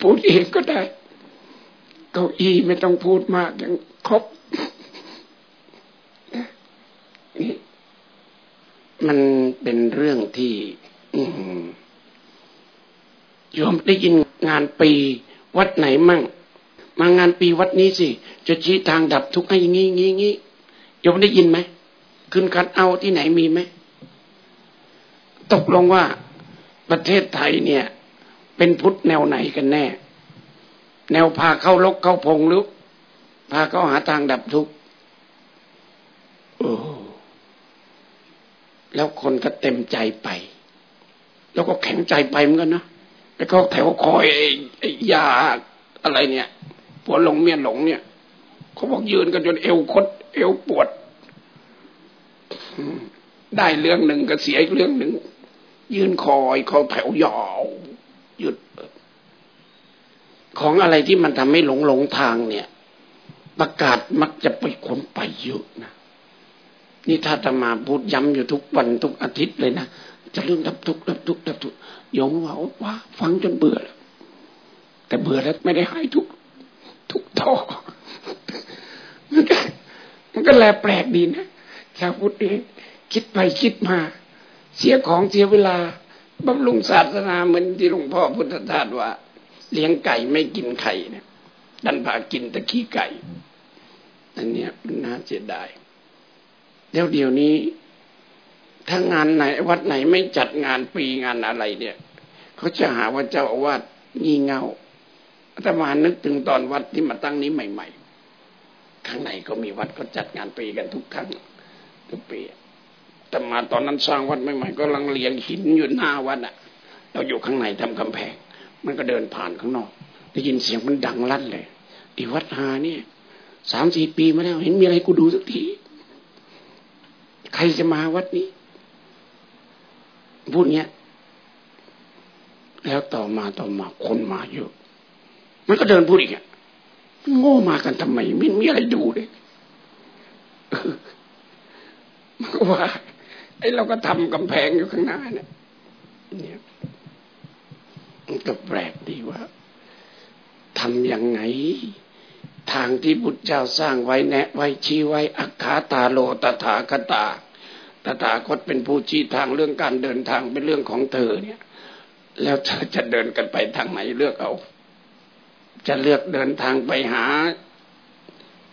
พูดเองก็ได้ เก้าอี้ไม่ต้องพูดมากยังครบมันเป็นเรื่องที่โยมได้ยินงานปี วัดไหนมั่ง มางานปีวัดนี้สิ จะชี้ทางดับทุกข์ให้งี้งี้งี้โยมได้ยินไหมขึ้นคัดเอาที่ไหนมีไหมตกลงว่า ประเทศไทยเนี่ย เป็นพุทธแนวไหนกันแน่ แนวพาเข้าลกเข้าพงหรือพาเข้าหาทางดับทุกข์โอ้แล้วคนก็เต็มใจไป แล้วก็แข็งใจไปเหมือนกันนะไอ้ก็แถวคอยไอ้ยาอะไรเนี่ยปวดหลงเมียนหลงเนี่ยเขาบอกยืนกันจนเอวคด เอวปวด ได้เรื่องหนึ่งก็เสียอีกเรื่องหนึ่ง ยืนคอยเขาแถวยาวหยุด ของอะไรที่มันทำให้หลงหลงทางเนี่ย ประกาศมักจะไปคนไปเยอะนะนี่ถ้าตมาพูดย้ำอยู่ทุกวันทุกอาทิตย์เลยนะจะเรื่องดับทุกดับทุกดับทุกยงว่าว่าฟังจนเบื่อแล้วแต่เบื่อแล้วไม่ได้หายทุกทุกท่อมันก็มันก็แลแปลกดีนะชาวพุทธเองคิดไปคิดมา เสียของเสียเวลาบำรุงศาสนาเหมือนที่หลวงพ่อพุทธทาสว่า เลี้ยงไก่ไม่กินไข่เนี่ย ดันพากินตะขี้ไก่ อันเนี้ยมันน่าเสียดายเดี๋ยวเดี๋ยวนี้ถ้างานไหน วัดไหนไม่จัดงานปีงานอะไร เนี่ยเขาจะหาว่าเจ้าอาวาสงี่เง่าอาตมานึกถึงตอนวัดที่มาตั้งนี้ใหม่ ๆ ข้างในก็มีวัดก็จัดงานปีกันทุกครั้งทุกปี แต่มาตอนนั้นสร้างวัดใหม่ๆก็ลังเลียงหินอยู่หน้าวัดอะ เราอยู่ข้างในทำกำแพง มันก็เดินผ่านข้างนอก ได้ยินเสียงมันดังลั่นเลยอีวัดหาเนี่ยสามสี่ปีมาแล้ว เห็นมีอะไรกูดูสักที ใครจะมาวัดนี้ พูดเงี้ย แล้วต่อมาต่อมาคนมาเยอะมันก็เดินพูดอีกอะโง่มากันทำไมไม่มีอะไรดูเลยมันก็ว่า ไอ้เราก็ทำกำแพงอยู่ข้างหน้าเนี่ยเนี่ยมันก็แปลกดีว่าทำยังไง ทางที่พุทธเจ้าสร้างไว้แนะไว้ชี้ไว้อัคาตาโลตถาคตาตถาคตเป็นผู้ชี้ทางเรื่องการเดินทางเป็นเรื่องของเธอเนี่ย แล้วเธอจะเดินกันไปทางไหนเลือกเอา จะเลือกเดินทางไปหา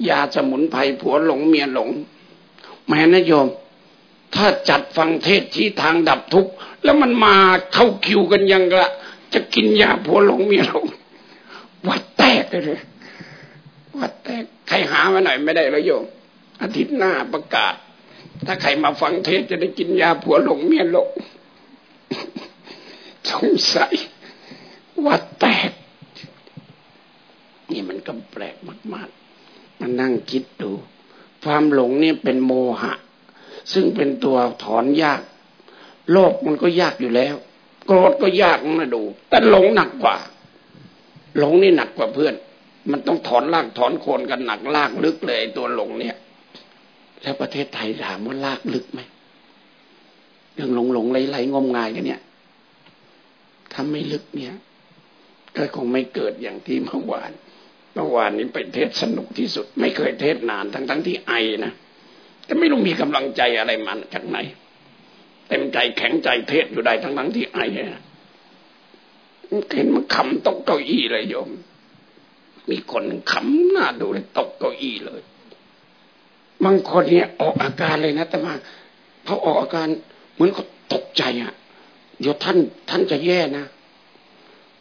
ยาสมุนไพรผัวหลงเมียหลง แม่นะโยม ถ้าจัดฟังเทศที่ทางดับทุกข์แล้วมันมาเข้าคิวกันยังละจะกินยาผัวหลงเมียหลงวัดแตกเลยวัดแตกใครหามาหน่อยไม่ได้แล้วโยมอาทิตย์หน้าประกาศ ถ้าใครมาฟังเทศจะได้กินยาผัวหลงเมียหลงสงสัยว่าแตก นี่มันก็แปลกมาก ๆ มันนั่งคิดดู ความหลงเนี่ยเป็นโมหะ ซึ่งเป็นตัวถอนยาก โลภมันก็ยากอยู่แล้ว โกรธก็ยากนะดู แต่หลงหนักกว่า หลงนี่หนักกว่าเพื่อน มันต้องถอนรากถอนโคนกันหนักลากลึกเลยตัวหลงเนี่ย แล้วประเทศไทยถามว่าลากลึกไหมเรื่องหลงไหลไหลงมงายกันเนี่ยถ้าไม่ลึกเนี่ย ก็คงไม่เกิดอย่างที่เมื่อวาน เมื่อวานนี้ไปเทศสนุกที่สุด ไม่เคยเทศนานทั้งทั้งที่ไอนะ แต่ไม่รู้มีกำลังใจอะไรมันจากไหน เต็มใจแข็งใจเทศอยู่ได้ทั้งทั้งที่ไอนะเห็นมันขำตกเก้าอี้เลยโยม มีคนขำหน้าดูเลยตกเก้าอี้เลย บางคนเนี่ยออกอาการเลยนะ แต่มาเขาออกอาการเหมือนเขาตกใจอะ เดี๋ยวท่านท่านจะแย่นะ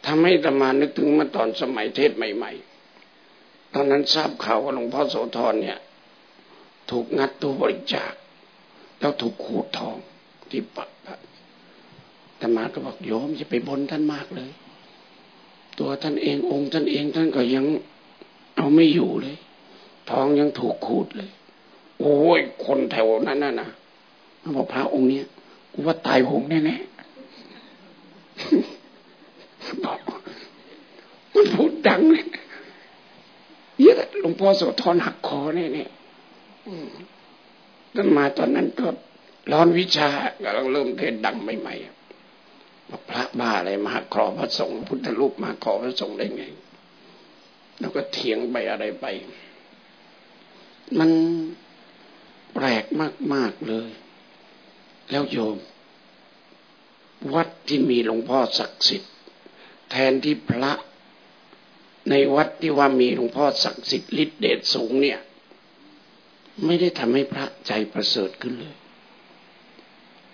ทำให้ตมานึกถึงมาตอนสมัยเทศใหม่ ๆ ตอนนั้นทราบข่าวว่าหลวงพ่อโสธรเนี่ย ถูกงัดตัวบริจาค แล้วถูกขูดทองที่ปักแต่มาก็บอกโยมจะไปบนท่านมากเลย ตัวท่านเององค์ท่านเองท่านก็ยังเอาไม่อยู่เลยทองยังถูกขูดเลย โอ้ย คนแถวนั้นน่ะนะเขาบอกพระองค์เนี้ยกูว่าตายหงแน่แน่บอกมันพูดดังเลยเยอะหลวงพ่อโสธรหักคอแน่แน่ นั่นมาตอนนั้นก็ร้อนวิชากำลังเริ่มเทศดังใหม่ๆบอกพระบ้าอะไรมาหักคอพระสงฆ์พุทธรูปมาขอพระสงฆ์ได้ไง แล้วก็เถียงไปอะไรไป มันแปลกมาก ๆเลย แล้วโยม วัดที่มีหลวงพ่อศักดิ์สิทธิ์แทนที่พระในวัดที่ว่ามีหลวงพ่อศักดิ์สิทธิ์ฤทธิเดชสูงเนี่ย ไม่ได้ทำให้พระใจประเสริฐขึ้นเลย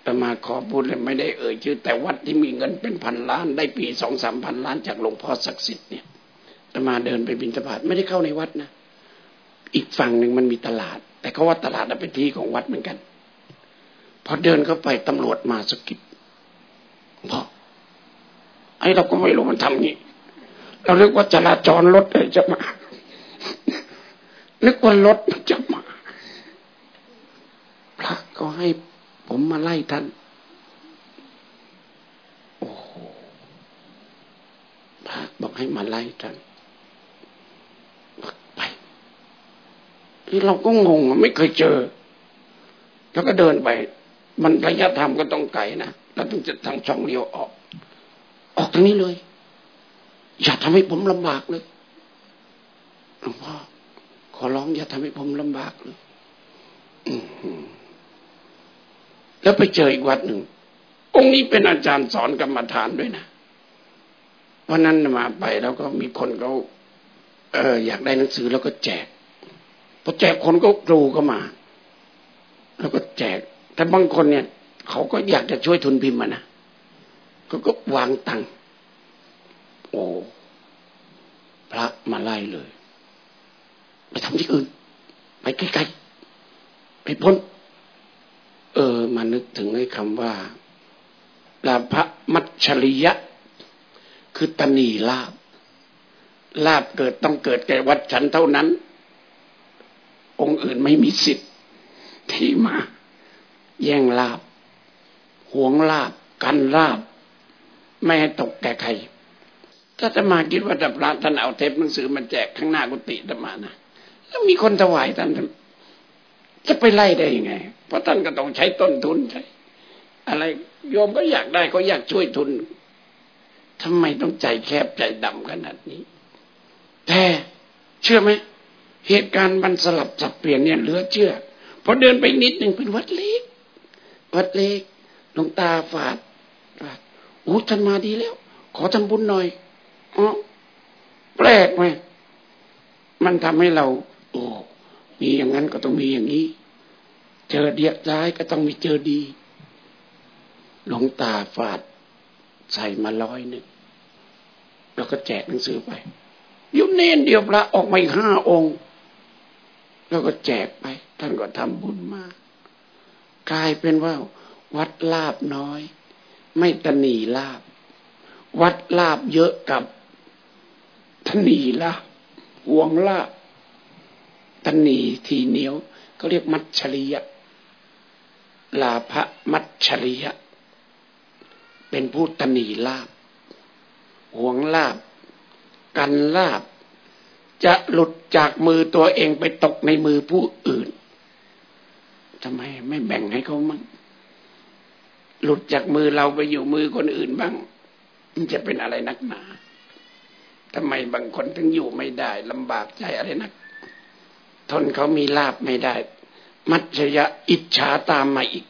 แต่มาขอพูดเลยไม่ได้เอ่ยชื่อแต่วัดที่มีเงินเป็นพันล้าน ได้ปีสองสามพันล้านจากหลวงพ่อศักดิ์สิทธิ์เนี่ยแต่มาเดินไปบิณฑบาตไม่ได้เข้าในวัดนะ อีกฝั่งหนึ่งมันมีตลาด แต่เขาว่าตลาดเป็นที่ของวัดเหมือนกัน พอเดินเข้าไปตำรวจมาสกิดพอไอ้เราก็ไม่รู้มันทำงี้ เราเรียกว่าจราจรรถเลยจะมานึกว่ารถมันจะ ให้ผมมาไล่ท่าน โอ้โหพระบอกให้มาไล่ท่านไปที่เราก็งงไม่เคยเจอ แล้วก็เดินไป มันระยะทางก็ต้องไกลนะแล้วต้องจะทางช่องเลี้ยวออก ออกทางนี้เลย อย่าทำให้ผมลำบากเลยหลวงพ่อขอร้องอย่าทำให้ผมลำบากเลย แล้วไปเจออีกวัดหนึ่ง องค์นี้เป็นอาจารย์สอนกรรมฐานด้วยนะวันนั้นมาไปแล้วก็มีคนเขาเอออยากได้หนังสือแล้วก็แจกพอแจกคนก็กรูเข้ามา แล้วก็แจก แต่บางคนเนี่ย เขาก็อยากจะช่วยทุนพิมพ์มานะก็ก็วางตังค์โอ้พระมาไล่เลย ไปทำที่อื่น ไปไกลๆไปพ้น เออ มานึกถึงไอ้คำว่าลาภมัชชริยะ คือตนีลาบลาบเกิดต้องเกิดแก่วัดฉันเท่านั้น องค์อื่นไม่มีสิทธิ์ที่มา แย่งลาบหวงลาบกันลาบ ไม่ให้ตกแก่ใคร ถ้าจะมาคิดว่าจะพระท่านเอาเทปหนังสือมาแจกข้างหน้ากุฏิธรรมานะแล้วมีคนถวายท่าน จะไปไล่ได้ยังไง เพราะท่านก็ต้องใช้ต้นทุนใช่อะไรโยมก็อยากได้ก็อยากช่วยทุนทำไมต้องใจแคบใจดำขนาดนี้ แต่เชื่อไหมเหตุการณ์มันสลับสับเปลี่ยนเนี่ยเหลือเชื่อพอเดินไปนิดหนึ่งเป็นวัดเล็ก วัดเล็กหลวงตาฝาดฝาดโอ้ท่านมาดีแล้ว ขอทำบุญหน่อยอ๋อแปลกไหมมันทำให้เรา โอ้ มีอย่างนั้นก็ต้องมีอย่างนี้ เจอเดียดร้ายก็ต้องมีเจอดี หลวงตาฝาดใส่มาร้อยหนึ่งแล้วก็แจกหนังสือไปยุบเน้นเดียวพระออกมาอีกห้าองค์ แล้วก็แจกไป ท่านก็ทำบุญมาก กลายเป็นว่า วัดลาบน้อย ไม่ตนีลาบ วัดลาบเยอะกับตนีลาบหวงลาบ ตนีทีเหนียวเขาเรียกมัชชริยะ ลาภมัชชริยะ เป็นผู้ตนีลาบห่วงลาบ กันลาบ จะหลุดจากมือตัวเองไปตกในมือผู้อื่นทำไมไม่แบ่งให้เขามั่งหลุดจากมือเราไปอยู่มือคนอื่นบ้าง มันจะเป็นอะไรนักหนาทำไมบางคนถึงอยู่ไม่ได้ลำบากใจอะไรนัก ทนเขามีลาบไม่ได้ มัจฉยะอิจฉาตามมาอีก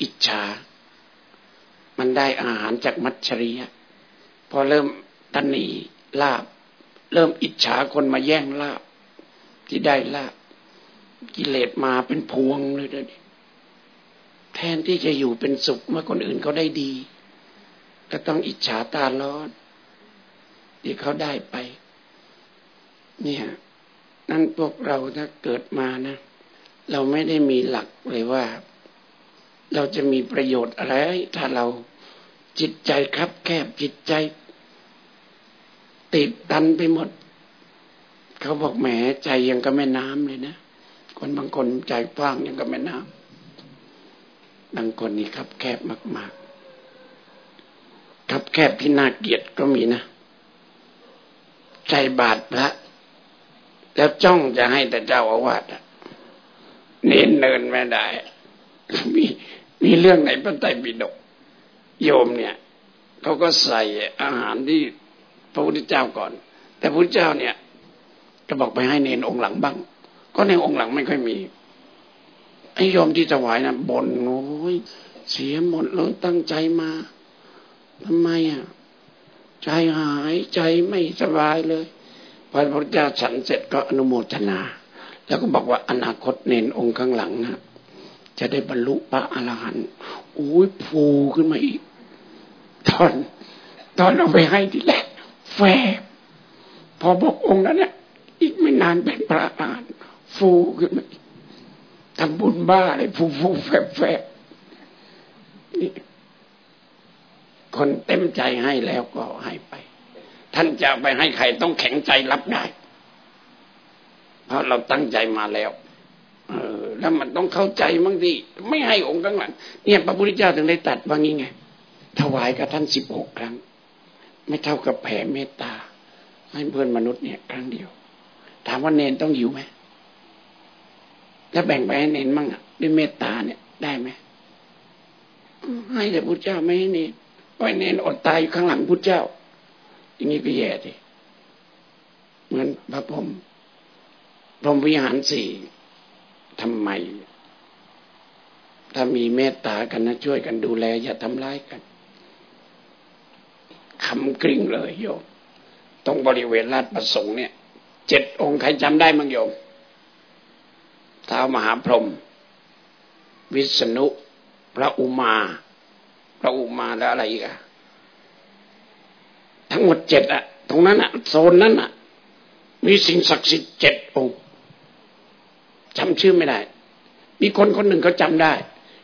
อิจฉา มันได้อาหารจากมัจฉริยะ พอเริ่มตันนีลาบ เริ่มอิจฉาคนมาแย่งลาบ ที่ได้ลาบ กิเลสมาเป็นพวงเลยเดี๋ยแทนที่จะอยู่เป็นสุขเมื่อคนอื่นเขาได้ดี ก็ต้องอิจฉาตาล้อนที่เขาได้ไป เนี่ย นั่นพวกเราถ้าเกิดมานะ เราไม่ได้มีหลักเลยว่า เราจะมีประโยชน์อะไร ถ้าเราจิตใจครับ แคบจิตใจ ติดตันไปหมด เขาบอกแหมใจยังก็แม่น้ำเลยนะ คนบางคนใจกว้างยังก็แม่น้ำบางคนนี่ครับ แคบมาก ๆ ครับแคบที่น่าเกียดก็มีนะ ใจบาดพระ แล้วจ้องจะให้แต่เจ้าอาวาสเน้นเนินไม่ได้ มีมีเรื่องไหนพระไตรปิฎกโยมเนี่ยเขาก็ใส่อาหารที่พระพุทธเจ้าก่อน แต่พระพุทธเจ้าเนี่ยจะบอกไปให้เนนองค์หลังบ้าง ก็ในองค์หลังไม่ค่อยมีไอ้โยมที่ถวายนะบ่นโอ้ยเสียหมดเลยตั้งใจมาทำไมอะ ใจหายใจไม่สบายเลย พระพุทธเจ้าฉันเสร็จก็อนุโมทนา แล้วก็บอกว่าอนาคตเนนองค์ข้างหลังนะจะได้บรรลุพระอรหันต์อุ้ยฟูขึ้นมาอีก ตอน ตอนเอาไปให้ทีแรกแฝบพอบอกองค์นั้นเนี่ยอีกไม่นานเป็นพระอรหันต์ฟูขึ้นมาอีกทำบุญบ้าอะไรฟูฟูแฝบแฝบคนเต็มใจให้แล้วก็ให้ไป ท่านจะไปให้ใครต้องแข็งใจรับได้ เพราะเราตั้งใจมาแล้ว เออ แล้วมันต้องเข้าใจบางทีไม่ให้องค์ข้างหลังเนี่ยพระพุทธเจ้าถึงได้ตัดว่างี้ไง ถวายกับท่านสิบหกครั้ง ไม่เท่ากับแผ่เมตตา ให้เพื่อนมนุษย์เนี่ย ครั้งเดียว ถามว่าเนนต้องอยู่ไหมแล้วแบ่งไปให้เนนมั่งอะด้วยเมตตาเนี่ยได้ไหมให้แต่พุทธเจ้าไม่ให้เนนไว้เนนอดตายอยู่ข้างหลังพุทธเจ้า อย่างนี้ก็แย่ดิเหมือนพระพรหมพรหมวิหารสี่ทำไม ถ้ามีเมตตากันนะช่วยกันดูแล อย่าทำร้ายกันคำกริ่งเลยโยมตรงบริเวณราชประสงค์เนี่ยเจ็ดองค์ใครจำได้มั้งโยมท้าวมหาพรหมวิษณุ พระอุมา พระอุมาแล้วอะไรอีกอะ ทั้งหมดเจ็ดอะตรงนั้นอะโซนนั้นอะมีสิ่งศักดิ์สิทธิ์เจ็ดองค์จำชื่อไม่ได้ มีคนคนหนึ่งเขาจาได้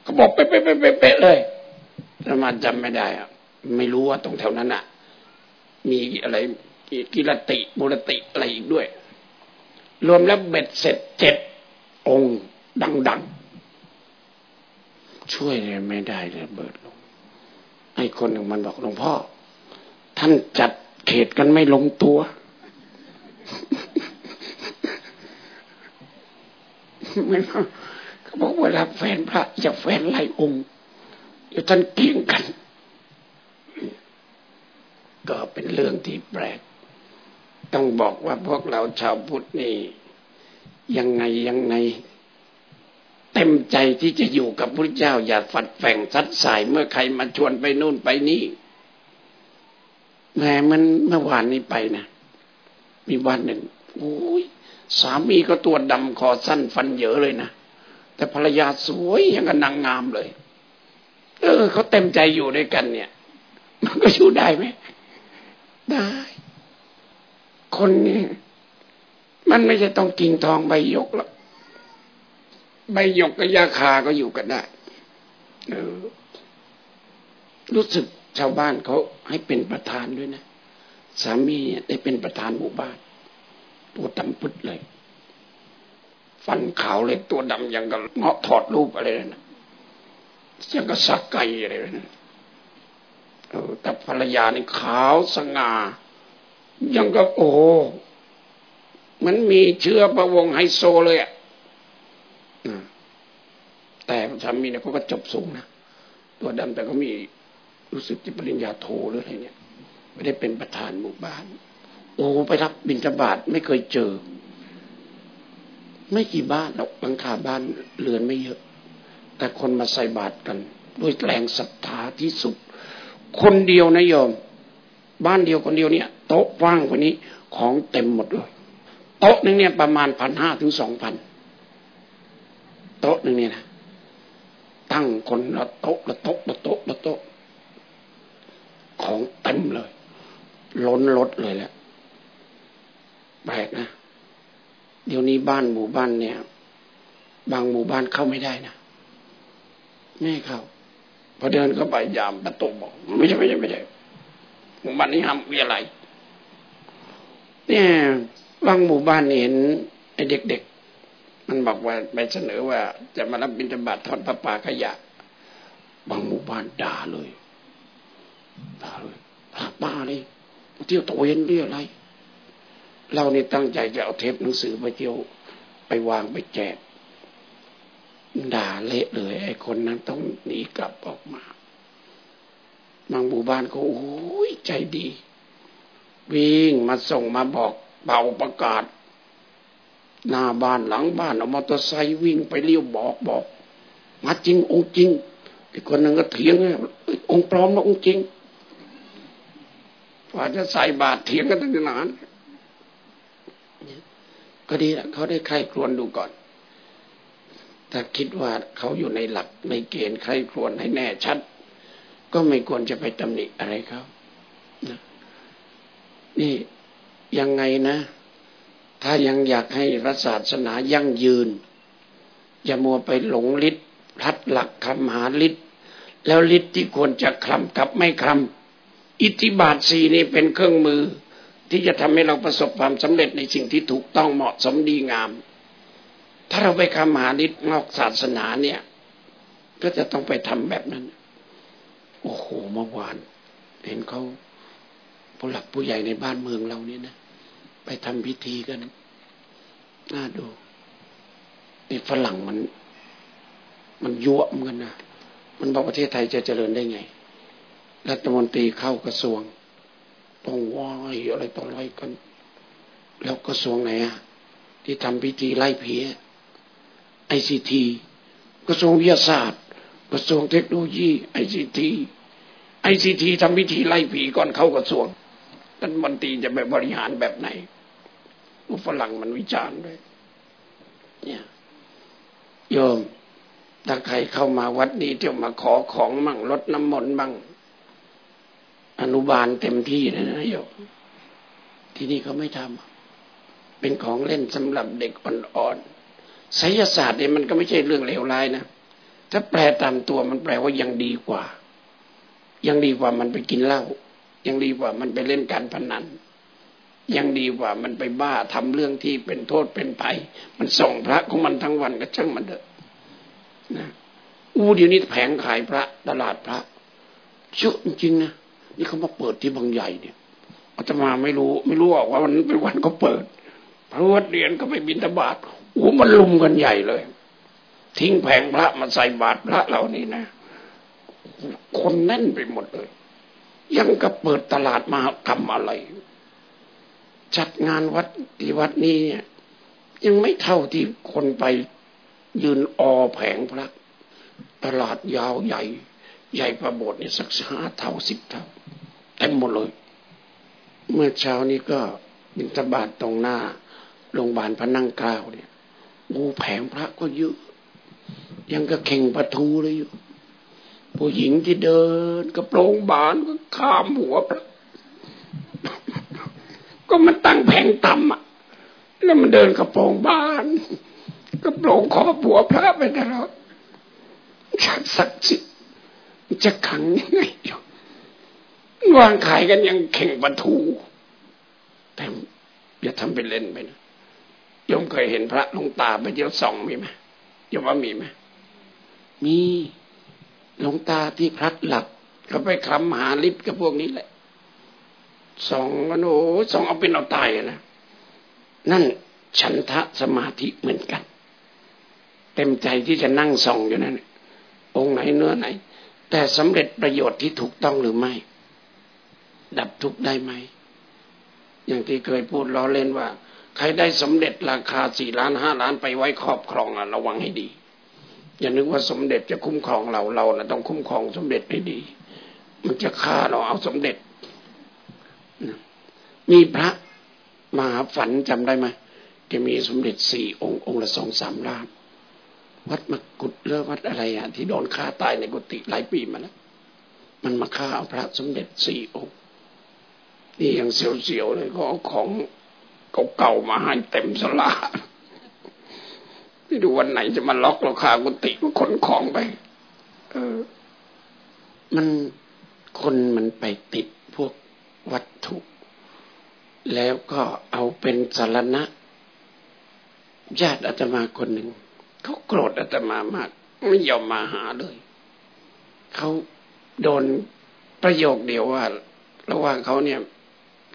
เขาบอกเป๊ะเป๊ะเป๊ะเป๊ะเลยแต่มาจำไม่ได้อะไม่รู้ว่าตรงแถวนั้นอะมีอะไรกิรติบุรติอะไรอีกด้วย รวมแล้วเบ็ดเสร็จเจ็ดองค์ดัง ๆ ช่วยเลยไม่ได้เลยเบิดลงไอ้คนหนึ่งมันบอกหลวงพ่อ ท่านจัดเขตกันไม่ลงตัว ไม่เขาบอกเวลาแฟนพระจะแฟนไล่องค์เดี๋ยวท่านเกี่ยงกัน ก็เป็นเรื่องที่แปลก ต้องบอกว่าพวกเราชาวพุทธนี่ ยังไงยังไง เต็มใจที่จะอยู่กับพระเจ้า อย่าฝัดแฝงซัดสายเมื่อใครมาชวนไปนู่นไปนี่ แม่มันเมื่อวานนี้ไปนะมีวันหนึ่งโอ้ยสามีก็ตัวดำคอสั้นฟันเยอะเลยนะแต่ภรรยาสวยยังกับนางงามเลย เออเขาเต็มใจอยู่ด้วยกัน เนี่ย มันก็อยู่ได้ไหมได้ คนนี้มันไม่ใช่ต้องกิ่งทองใบยกหรอกใบยกกับยาคาก็อยู่กันได้เออรู้สึก ชาวบ้านเขาให้เป็นประธานด้วยนะสามีได้เป็นประธานหมู่บ้าน ตัวดำพึดเลย ฟันขาวเลยตัวดำยังกับเงาะถอดรูปอะไรนะยังกับสักไก่อะไรนะแต่ภรรยานี่ขาวสง่ายังกับโอ้มันมีเชื้อประวงไฮโซเลยอะแต่สามีเนี่ยเขาก็จบสูงนะตัวดำแต่ก็มี รู้สึกที่ปริญญาโทหรืออะไรเนี่ย ไม่ได้เป็นประธานหมู่บ้าน โอ้ไปรับบิณฑบาตไม่เคยเจอ ไม่กี่บ้านหรอกหลังคาบ้านเรือนไม่เยอะ แต่คนมาใส่บาตรกัน ด้วยแรงศรัทธาที่สุด คนเดียวนะโยม บ้านเดียวคนเดียวเนี่ยโต๊ะว่างกว่านี้ของเต็มหมดเลยโต๊ะหนึ่งเนี่ยประมาณพันห้าถึงสองพันโต๊ะหนึ่งเนี่ยนะตั้งคนละโต๊ะละโต๊ะละโต๊ะละโต๊ะ ของเต็มเลย ล้นรถเลยแหละแปลกนะ เดี๋ยวนี้บ้านหมู่บ้านเนี่ย บางหมู่บ้านเข้าไม่ได้นะไม่เข้าพอเดินเข้าไปยามประตูบอก ไม่ใช่ไม่ใช่ไม่ใช่หมู่บ้านนี้ห้ามมีอะไร เนี่ยบางหมู่บ้านเห็นไอ้เด็กๆมันบอกว่าไปเสนอว่า จะมารับบิณฑบาตทอดพระป่าขยะ บางหมู่บ้านด่าเลย ด่าเลยป้าเลยเที่ยวตัวเย็นเรื่องอะไร เราเนี่ตั้งใจจะเอาเทปหนังสือไปเที่ยวไปวางไปแจกด่าเละเลยไอ้คนนั้นต้องหนีกลับออกมาบางหมู่บ้านก็โอ้ยใจดี วิ่งมาส่งมาบอกเป่าประกาศ หน้าบ้านหลังบ้านเอามอเตอร์ไซค์วิ่งไปเลี้ยวบอกบอก มาจริงองค์จริงอีกคนหนึ่งก็เถียงองค์ปลอมนะองค์จริง พอจะใส่บาตรเถียงกันตั้งนานก็ดีละเขาได้ใครครวนดูก่อน ถ้าคิดว่าเขาอยู่ในหลักในเกณฑ์ใครครวนให้แน่ชัด ก็ไม่ควรจะไปตำหนิอะไรเขานี่ยังไงนะ ถ้ายังอยากให้พระศาสนายั่งยืน อย่ามัวไปหลงฤทธิ์พัดหลักคำหาฤทธิ์แล้วฤทธิ์ที่ควรจะคลำกับไม่คลำ อิทธิบาทสีนี้เป็นเครื่องมือที่จะทำให้เราประสบความสำเร็จในสิ่งที่ถูกต้องเหมาะสมดีงาม ถ้าเราไปคำหาฤทธิ์นอกศาสนาเนี่ย ก็จะต้องไปทำแบบนั้น โอ้โหเมื่อวาน เห็นเขาผู้หลักผู้ใหญ่ในบ้านเมืองเราเนี่ยนะ ไปทำพิธีกันน่าดูนี่ฝรั่งมัน มันยั่วเหมือนกันนะมันบอกประเทศไทยจะเจริญได้ไง รัฐมนตรีเข้ากระทรวงต้องไหวอะไรต้องอะไรกัน แล้วกระทรวงไหนอะที่ทำพิธีไล่ผีไอซีทีกระทรวงวิทยาศาสตร์ กระทรวงเทคโนโลยีไอซีทีไอซีทีทำพิธีไล่ผีก่อนเข้ากระทรวงรัฐมนตรีจะไปบริหารแบบไหนฝรั่งมันวิจารณ์ด้วยเนี่ยโยมถ้าใครเข้ามาวัดนี้เที่ยวมาขอของมั่งลดน้ำมนต์บ้าง อนุบาลเต็มที่นะนะโยมที่นี่เขาไม่ทำเป็นของเล่นสำหรับเด็กอ่อนๆไสยศาสตร์เนี่ยมันก็ไม่ใช่เรื่องเลวร้ายนะ ถ้าแปลตามตัวมันแปลว่ายังดีกว่า ยังดีกว่ามันไปกินเหล้ายังดีกว่ามันไปเล่นการพนันยังดีกว่ามันไปบ้าทำเรื่องที่เป็นโทษเป็นภัย มันส่งพระของมันทั้งวันก็ช่างมันเถอะนะอู้เดี๋ยวนี้แผงขายพระตลาดพระเยอะจริงนะ นี่เขามาเปิดที่บางใหญ่เนี่ยอาตมาไม่รู้ไม่รู้ว่าวันเป็นวันเขาเปิดพระวัดเรียนก็ไปบินตบาทอู้มันลุมกันใหญ่เลย ทิ้งแผงพระมาใส่บาตรพระเหล่านี้นะคนแน่นไปหมดเลย ยังกับเปิดตลาดมาทำอะไร จัดงานวัดที่วัดนี้เนี่ยยังไม่เท่าที่คนไปยืนออแผงพระ ตลาดยาวใหญ่ ใหญ่ประโบสเนี่ยสักห้าเท่าสิบเท่าเต็มหมดเลย เมื่อเช้านี้ก็บิณฑบาตตรงหน้าโรงพยาบาลพระนั่งเกล้าเนี่ยโูแผงพระก็เยอะ ยังก็เข่งประทูเลยอยู่ ผู้หญิงที่เดินกระโปรงบานก็ข้ามหัวพระก็มันตั้งแผงต่ำอะ แล้วมันเดินกระโปรงบานกระโปรงขอผัวพระไปตลอดศักดิ์สิทธิ จะขังยังไงยู่วางขายกันยังเข่งบรรทูแต่อย่าทำเป็นเล่นไปนะยมเคยเห็นพระลงตาไปเดียวส่องมีไหมยมว่ามีไหมมีหลวงตาที่พลัดหลับเขาไปคลำหาลิฟกับพวกนี้แหละสองกันโอ้สองเอาเป็นเอาตายนะนั่นฉันทะสมาธิเหมือนกัน เต็มใจที่จะนั่งส่องอยู่นั่นองค์ไหนเนื้อไหน แต่สำเร็จประโยชน์ที่ถูกต้องหรือไม่ ดับทุกข์ได้ไหม อย่างที่เคยพูดล้อเล่นว่า ใครได้สำเร็จราคาสี่ล้านห้าล้านไปไว้ครอบครองอะระวังให้ดี อย่านึกว่าสมเด็จจะคุ้มครองเราเรานะต้องคุ้มครองสมเด็จให้ดี มันจะฆ่าเราเอาสมเด็จ มีพระมหาฝันจำได้ไหมจะมีสมเด็จสี่องค์องค์ละสองสามล้าน วัดมากุฎเลือวัดอะไรอะที่โดนฆ่าตายในกุฏิหลายปีมาแล้วมันมาฆ่าเอาพระสมเด็จสี่องค์นี่ยังเสียวๆเลยก็เอาของเก่าๆมาให้เต็มสลาที่ดูวันไหนจะมาล็อกราคากุฏิก็ขนของไป เออ มันคนมันไปติดพวกวัตถุ แล้วก็เอาเป็นสารณะ ญาติอาตมาคนหนึ่ง เขาโกรธอาตมามาก ไม่ยอมมาหาเลย เขาโดนประโยคเดียวว่า ระหว่างเขาเนี่ย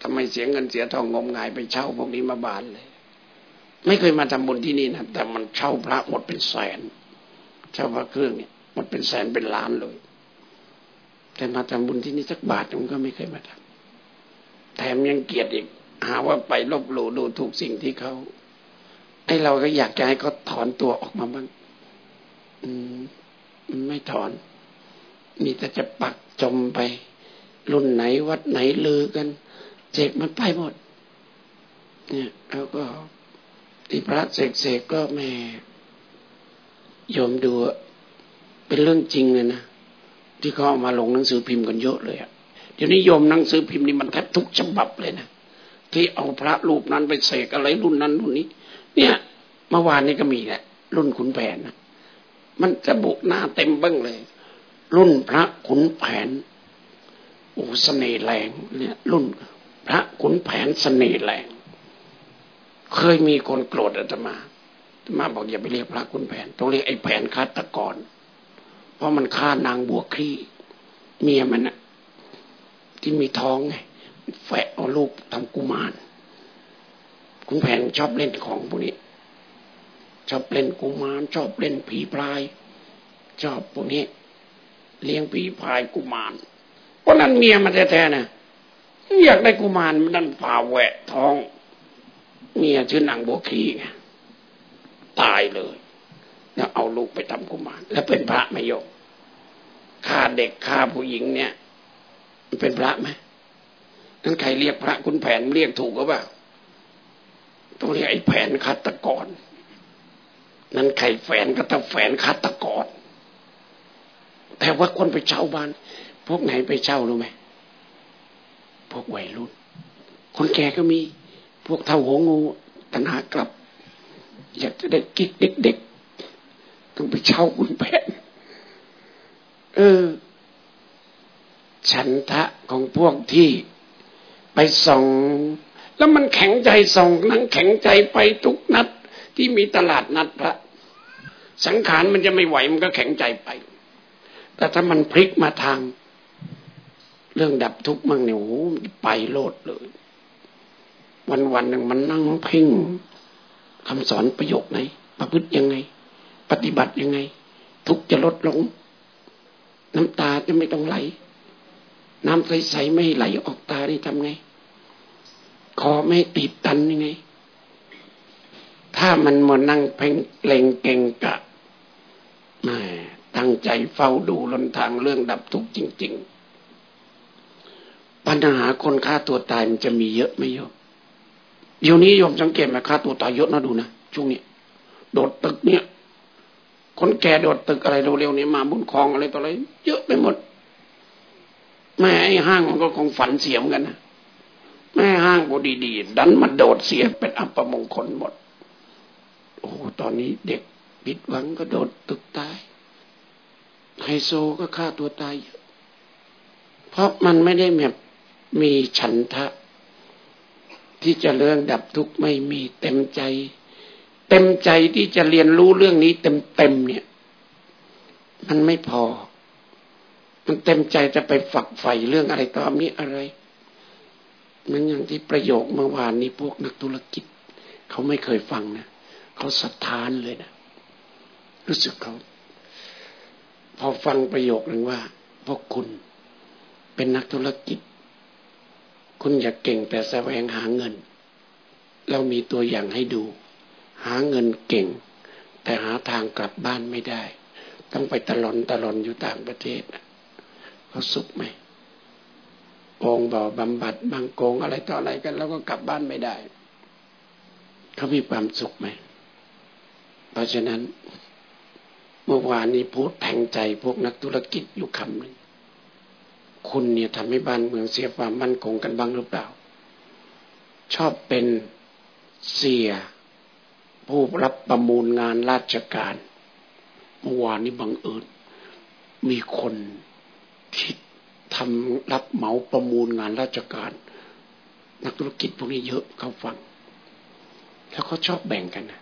ทำไมเสียเงินเสียทองงมงายไปเช่าพวกนี้มาบานเลย ไม่เคยมาทำบุญที่นี่นะแต่มันเช่าพระหมดเป็นแสน เช่าพระเครื่องเนี่ยหมดเป็นแสนเป็นล้านเลย แต่มาทำบุญที่นี่สักบาทมันก็ไม่เคยมาทำแถมยังเกียดอีก หาว่าไปลบหลู่ดูถูกสิ่งที่เขา ไอ้เราก็อยากจะให้เขาถอนตัวออกมาบ้างอืมไม่ถอน มีแต่จะปักจมไป รุ่นไหนวัดไหนลือกันเสกมันไปหมด เนี่ย แล้วก็ที่พระเสกเสกก็แม่ยอมดูเป็นเรื่องจริงเลยนะที่เขาเอามาลงหนังสือพิมพ์กันเยอะเลยอะเดี๋ยวนี้ยมหนังสือพิมพ์นี่มันแทบทุกฉบับเลยนะที่เอาพระรูปนั้นไปเสกอะไรรุ่นนั้นรุ่นนี้ เนี่ยเมื่อวานนี้ก็มีแหละ รุ่นขุนแผนนะมันจะบุหน้าเต็มเบ้งเลย รุ่นพระขุนแผนโอ้เสน่ห์แรงเนี่ย รุ่น พระขุนแผนเสน่ห์แรง เคยมีคนโกรธอาตมาอาตมาบอกอย่าไปเรียกพระขุนแผนต้องเรียกไอ้แผนฆาตกร เพราะมันฆ่านางบัวคลี่เมียมันนะที่มีท้องไงแฝะเอาลูกทำกุมาร คุณแผนชอบเล่นของพวกนี้ ชอบเล่นกุมารชอบเล่นผีพราย ชอบพวกนี้ เลี้ยงผีพรายกุมารเพราะนั้นเมียมันแท้ๆนะอยากได้กุมารมันนั่นผ่าแหวะท้อง เมียชื่อนางบัวคีไงตายเลยแล้วเอาลูกไปทำกุมาร แล้วเป็นพระไม่ยกฆ่าเด็กฆ่าผู้หญิงเนี่ยมันเป็นพระไหมนั่นใครเรียกพระคุณแผนเรียกถูกหรือเปล่า ต้องเรียกไอ้แผนฆาตกร นั่นใครแฝนก็ต้องแฝนฆาตกร แต่ว่าคนไปเช่าบ้าน พวกไหนไปเช่ารู้ไหมพวกวัยรุ่น คนแก่ก็มี พวกเท่าหัวงูตัณหากลับ อยากจะได้กิ๊กเด็กๆต้องไปเช่าคุณแผนเออ ฉันทะของพวกที่ไปส่อง แล้วมันแข็งใจส่องนั่งแข็งใจไปทุกนัดที่มีตลาดนัดพระ สังขารมันจะไม่ไหวมันก็แข็งใจไป แต่ถ้ามันพลิกมาทาง เรื่องดับทุกข์มั่งเนี่ยโอ้ไปโลดเลย วันวันหนึ่งมันนั่งเพ่งคำสอนประโยคไหน ประพฤติยังไง ปฏิบัติยังไง ทุกจะลดลง น้ำตาจะไม่ต้องไหล น้ำใสๆไม่ไหลออกตานี่ทำไง คอไม่ติดตันยังไง ถ้ามันมานั่งเพ่งเล็งเก่งกะมาตั้งใจเฝ้าดูลนทางเรื่องดับทุกข์จริง ๆ ปัญหาคนฆ่าตัวตายมันจะมีเยอะไม่เยอะเดี๋ยวนี้โยมสังเกตไหมฆ่าตัวตายเยอะนะดูนะช่วงนี้โดดตึกเนี่ย คนแก่โดดตึกอะไรเร็วๆนี่ยมาบุญคลองอะไรต่ออะไรเยอะไปหมดแม่ไอ้ห้างมันก็คงฝันเสียมกันนะ แม่ห้างก็ดีๆดันมาโดดเสียเป็นอัปมงคลหมด โอ้ตอนนี้เด็กผิดหวังก็โดดตึกตาย ไฮโซก็ฆ่าตัวตายเยอะเพราะมันไม่ได้แบบมีฉันทะ ที่จะเรื่องดับทุกข์ไม่มีเต็มใจ เต็มใจที่จะเรียนรู้เรื่องนี้เต็มๆเนี่ย มันไม่พอ มันเต็มใจจะไปฝักใฝ่เรื่องอะไรตอนนี้อะไร มันอย่างที่ประโยคเมื่อวานนี้พวกนักธุรกิจ เขาไม่เคยฟังนะเขาสะท้านเลยนะรู้สึกเขา พอฟังประโยคหนึ่งว่า พวกคุณเป็นนักธุรกิจ คุณอย่าเก่งแต่แสวงหาเงิน เรามีตัวอย่างให้ดู หาเงินเก่ง แต่หาทางกลับบ้านไม่ได้ ต้องไปตลอนตลอนอยู่ต่างประเทศเขาสุขไหม โงบ่อบำบัดบางโกงอะไรต่ออะไรกัน แล้วก็กลับบ้านไม่ได้ เขามีความสุขไหม เพราะฉะนั้น เมื่อวานนี้พูดแทงใจพวกนักธุรกิจอยู่คำหนึ่งคุณเนี่ยทำให้บ้านเมืองเสียความมั่นคงกันบ้างหรือเปล่า ชอบเป็นเสีย ผู้รับประมูลงานราชการเมื่อวานนี้บังเอิญมีคนคิด ทำรับเหมาประมูลงานราชการ นักธุรกิจพวกนี้เยอะเขาฟัง แล้วเขาชอบแบ่งกันนะ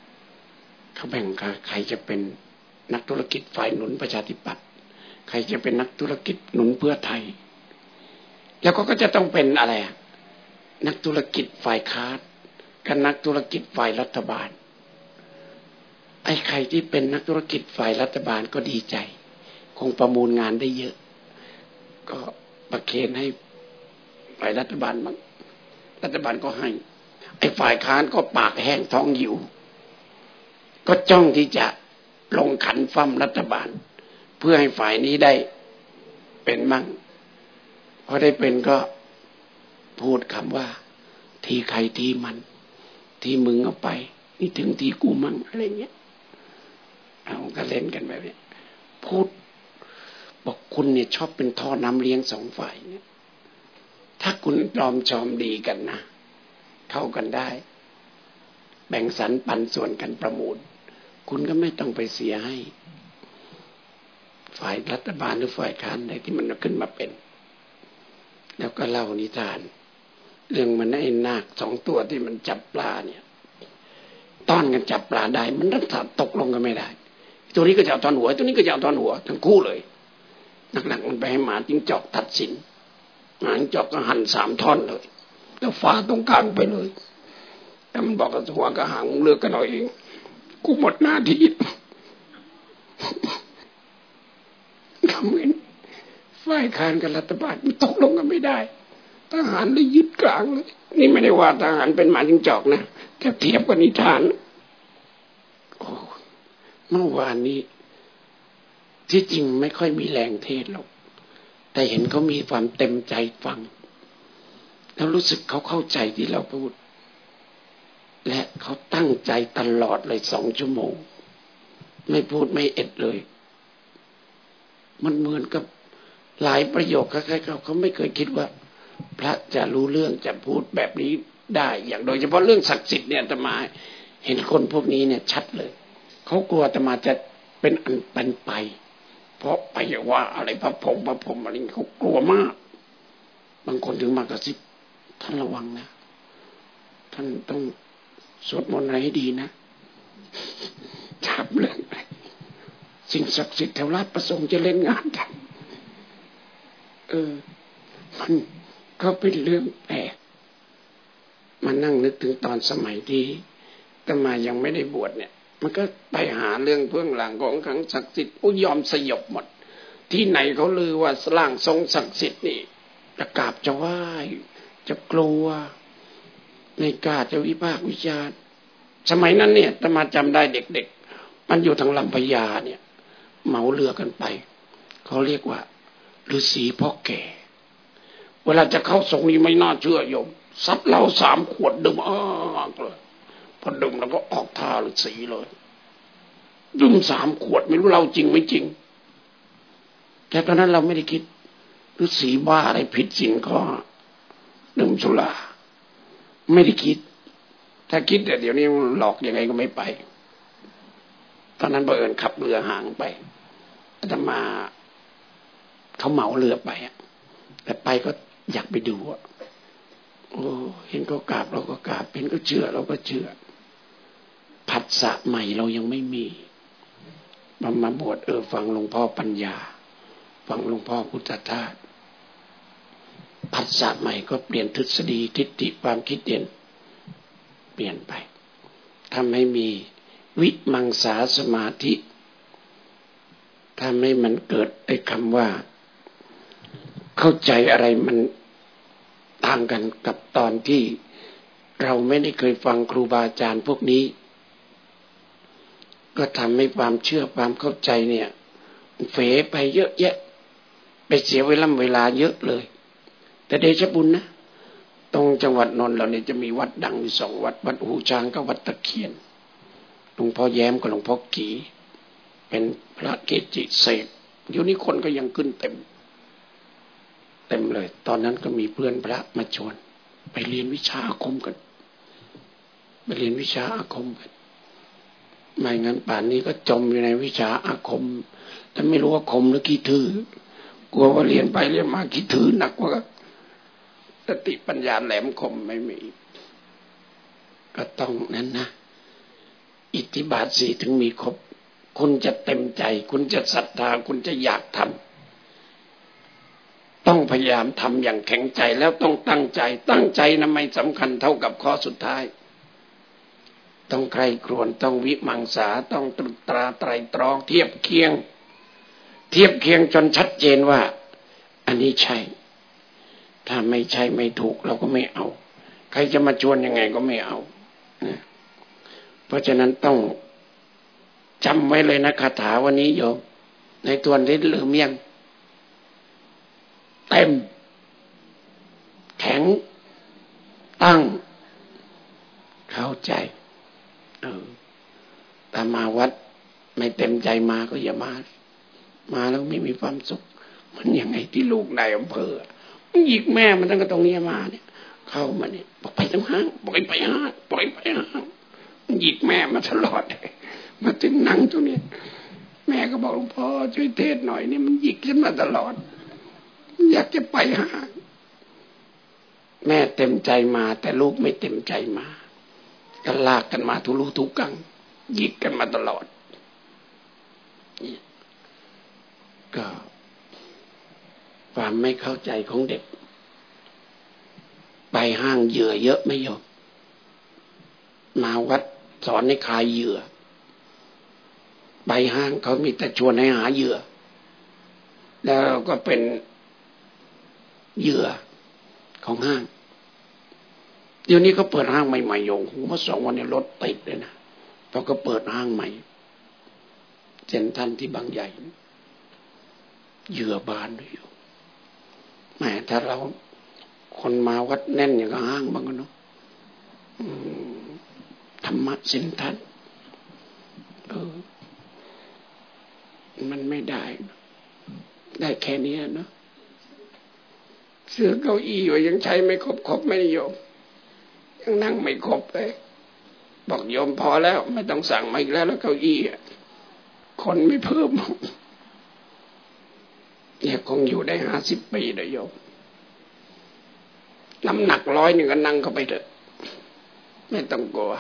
เขาแบ่งกันใครจะเป็นนักธุรกิจฝ่ายหนุนประชาธิปัตย์ใครจะเป็นนักธุรกิจหนุนเพื่อไทย แล้วก็ก็จะต้องเป็นอะไรนักธุรกิจฝ่ายค้ากับนักธุรกิจฝ่ายรัฐบาล ไอ้ใครที่เป็นนักธุรกิจฝ่ายรัฐบาลก็ดีใจ คงประมูลงานได้เยอะ ก็ ประเคนให้ฝ่ายรัฐบาลมั้งรัฐบาลก็ให้ ไอ้ฝ่ายค้านก็ปากแห้งท้องหิว ก็จ้องที่จะลงขันฟั่มรัฐบาล เพื่อให้ฝ่ายนี้ได้เป็นมั่งพอได้เป็นก็พูดคำว่า ทีใครทีมัน ทีมึงเอาไป นี่ถึงทีกูมั่งอะไรเงี้ยเอาก็เล่นกันแบบนี้พูด บอกคุณเนี่ยชอบเป็นท่อน้ำเลี้ยงสองฝ่ายเนี่ย ถ้าคุณปลอมจอมดีกันนะ เข้ากันได้ แบ่งสรรปันส่วนกันประมูล คุณก็ไม่ต้องไปเสียให้ ฝ่ายรัฐบาลหรือฝ่ายค้านใดที่มันขึ้นมาเป็น แล้วก็เล่านิทาน เรื่องมันไอ้นาคสองตัวที่มันจับปลาเนี่ยต้อนกันจับปลาได้ มันรักษาตกลงกันไม่ได้ ตัวนี้ก็จะเอาตอนหัว ตัวนี้ก็จะเอาตอนหัว ทั้งคู่เลย หนักๆมันไปให้หมาจิ้งจอกตัดสินหมาจิ้งจอกก็หั่นสามท่อนเลย แล้วฟ้าตรงกลางไปเลยแล้วมันบอกกับหัวกับหางเลือกกันเอาเองกูหมดหน้าที่ทำเงินฝ่ายคานกับรัฐบาลมันตกลงกันไม่ได้ ทหารเลยยึดกลางเลยนี่ไม่ได้ว่าทหารเป็นหมาจิ้งจอกนะแค่เทียบกับนิทานโอ้เมื่อวานนี้ ที่จริงไม่ค่อยมีแรงเทศหรอก แต่เห็นเขามีความเต็มใจฟัง แล้วรู้สึกเขาเข้าใจที่เราพูด และเขาตั้งใจตลอดเลยสองชั่วโมง ไม่พูดไม่เอ็ดเลย มันเหมือนกับหลายประโยคคล้ายๆเขาเขาไม่เคยคิดว่า พระจะรู้เรื่องจะพูดแบบนี้ได้ อย่างโดยเฉพาะเรื่องศักดิ์สิทธิ์เนี่ยตมาเห็นคนพวกนี้เนี่ยชัดเลย เขากลัวตมาจะเป็นอันเป็นไป เพราะไปว่าอะไรพระพงพระพรมอะไรเขากลัวมาก บางคนถึงมากระซิบท่านระวังนะ ท่านต้องสวดมนต์อะไรให้ดีนะจับเรื่องอะไรสิ่งศักดิ์สิทธิ์แถวราชประสงค์จะเล่นงานกันเออ มันก็เป็นเรื่องแปลกมานั่งนึกถึงตอนสมัยที่แต่มายังไม่ได้บวชเนี่ย มันก็ไปหาเรื่องเพื่องหลังของขังศักดิ์สิทธิ์อุยอมสยบหมด ที่ไหนเขาลือว่าสล่างทรงศักดิ์สิทธิ์นี่จะกราบจะไหว้จะกลัวในกาจะวิพากษ์วิจารณ์สมัยนั้นเนี่ยตมาจำได้เด็ก ๆ มันอยู่ทางลำพญาเนี่ยเหมาเรือกันไปเขาเรียกว่าฤาษีพ่อแก่ เวลาจะเข้าสงนี้ไม่น่าเชื่อโยมซัดเหล้าสามขวดดื่มอ้ากเลย พอดื่มแล้วก็ออกท่าฤาษีเลยดื่มสามขวดไม่รู้เราจริงไม่จริง แต่ตอนนั้นเราไม่ได้คิดฤาษีบ้าอะไรผิดศีลก็ดื่มสุราไม่ได้คิด ถ้าคิดแต่เดี๋ยวนี้หลอกยังไงก็ไม่ไป ตอนนั้นบังเอิญขับเรือห่างไปอาตมาเขาเหมาเรือไปแต่ไปก็อยากไปดูอะโอ้เห็นเขากราบเราก็กราบเห็นก็เชื่อเราก็เชื่อ ผัสสะใหม่เรายังไม่มีมามาบวชเออฟังหลวงพ่อปัญญา ฟังหลวงพ่อพุทธทาสผัสสะใหม่ก็เปลี่ยนทฤษฎีทิฏฐิความคิดเด่นเปลี่ยนไปทำให้มีวิมังสาสมาธิทำให้มันเกิดไอ้คำว่า เข้าใจอะไรมันต่างกันกับตอนที่เราไม่ได้เคยฟังครูบาอาจารย์พวกนี้ ก็ทำให้ความเชื่อความเข้าใจเนี่ย เฟไปเยอะแยะ ไปเสียเวลาเวลาเยอะเลย แต่เดชบุญนะตรงจังหวัดนนท์เราเนี่ยจะมีวัดดังอยู่สองวัด วัดหูช้างกับวัดตะเคียนหลวงพ่อแย้มกับหลวงพ่อกีเป็นพระเกจิเสกอยู่นี้คนก็ยังขึ้นเต็ม เต็มเลย ตอนนั้นก็มีเพื่อนพระมาชวน ไปเรียนวิชาอาคมกัน ไปเรียนวิชาอาคมกัน ไม่งั้นป่านนี้ก็จมอยู่ในวิชาอาคม แต่ไม่รู้ว่าคมหรือขี้ถือกลัวว่าเรียนไปเรียนมาขี้ถือหนักกว่าสติปัญญาแหลมคมไม่มี ก็ต้องนั้นนะ อิทธิบาทสี่ถึงมีครบ คุณจะเต็มใจ คุณจะศรัทธา คุณจะอยากทำต้องพยายามทำอย่างแข็งใจแล้วต้องตั้งใจ ตั้งใจนะไม่สำคัญเท่ากับข้อสุดท้าย ต้องใครครวนต้องวิมังสาต้องตรึกตราไตรตรอง เทียบเคียง เทียบเคียงจนชัดเจนว่า อันนี้ใช่ ถ้าไม่ใช่ไม่ถูกเราก็ไม่เอา ใครจะมาชวนยังไงก็ไม่เอานะเพราะฉะนั้นต้องจำไว้เลยนะคาถาวันนี้โยมในตัวนี้ลืมยังเต็ม แข็งตั้ง เข้าใจ แต่มาวัด ไม่เต็มใจมาก็อย่ามา มาแล้วไม่มีความสุข มันยังไงที่ลูกนายอำเภอมันหยิกแม่มันตั้งแต่ตรงนี้มาเนี่ย เข้ามาเนี่ยบอกไปตรงห้างปล่อยไปห้างปล่อยไปห้างหยิกแม่มาตลอดมาถึงนั่งตรงนี้แม่ก็บอกหลวงพ่อช่วยเทศหน่อยนี่มันหยิกขึ้นมาตลอด อยากจะไปหาแม่เต็มใจมา แต่ลูกไม่เต็มใจมาก็ลากกันมาทุลุทุกัง หยิกกันมาตลอด ก็ความไม่เข้าใจของเด็ก ไปห้างเหยื่อเยอะไม่ยอมมาวัดสอนให้คลายเหยื่อ ไปห้างเขามีแต่ชวนให้หาเหยื่อ แล้วก็เป็นเหยื่อของห้าง เดี๋ยวนี้ก็เปิดห้างใหม่ๆโยงเมื่อสองวันนี้รถติดเลยนะ พอก็เปิดห้างใหม่เจนทันที่บางใหญ่เหยื่อบานอยู่แหมถ้าเราคนมาวัดแน่นอย่างห้างบ้างก็เนาะธรรมะสินทันเออ มันไม่ได้ ได้แค่นี้เนาะเสือเก้าอี้อยู่ยังใช้ไม่ครบครบไม่นิยมยังนั่งไม่ครบเลย บอกโยมพอแล้ว ไม่ต้องสั่งมาอีกแล้ว แล้วเก้าอี้คนไม่เพิ่มเนี่ยคงอยู่ได้ห้าสิบปีเลยโยมน้ำหนักร้อยหนึ่งก็นั่งเข้าไปเถอะไม่ต้องกลัว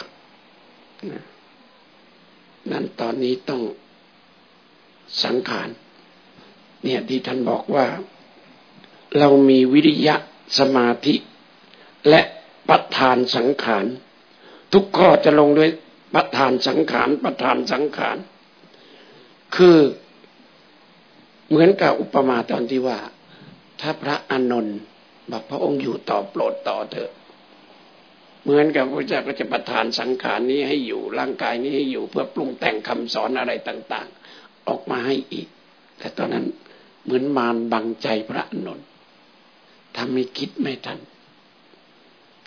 นั่นตอนนี้ต้องสังขารเนี่ยที่ท่านบอกว่า เรามีวิริยะสมาธิ และปัฏฐานสังขาร ทุกข้อจะลงด้วยปัฏฐานสังขารปัฏฐานสังขาร คือเหมือนกับอุปมาตอนที่ว่า ถ้าพระอานนท์บอกพระองค์อยู่ต่อโปรดต่อเถอะ เหมือนกับพระเจ้าก็จะประทานสังขารนี้ให้อยู่ร่างกายนี้ให้อยู่เพื่อปรุงแต่งคำสอนอะไรต่าง ๆ ออกมาให้อีก แต่ตอนนั้นเหมือนมารบังใจพระอานนท์ทำให้คิดไม่ทัน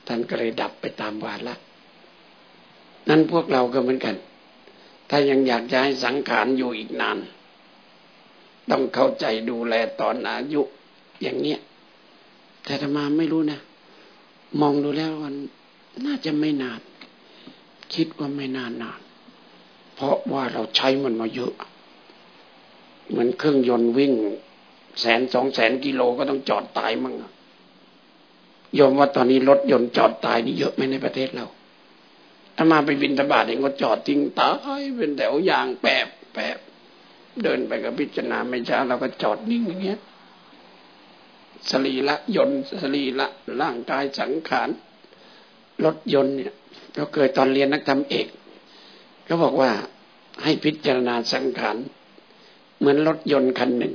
ท่านก็เลยดับไปตามวาระ นั่นพวกเราก็เหมือนกัน ถ้ายังอยากจะให้สังขารอยู่อีกนาน ต้องเข้าใจดูแลตอนอายุอย่างเนี้ย แต่ธรรมาไม่รู้นะ มองดูแล้วมันน่าจะไม่นาน คิดว่าไม่นานนาน เพราะว่าเราใช้มันมาเยอะ เหมือนเครื่องยนต์วิ่ง แสนสองแสนกิโลก็ต้องจอดตายมั่งยอมว่าตอนนี้รถยนต์จอดตายนี่เยอะไหมในประเทศเรา ถ้ามาไปบินตบาทเองก็จอดทิ้งตายเป็นแถวยางแปบแปบเดินไปกับพิจารณาไม่ช้าเราก็จอดนิ่งอย่างเงี้ยสรีละยนต์สรีละร่างกายสังขารรถยนต์เนี่ยเราเคยตอนเรียนนักธรรมเอกก็บอกว่าให้พิจารณาสังขารเหมือนรถยนต์คันหนึ่ง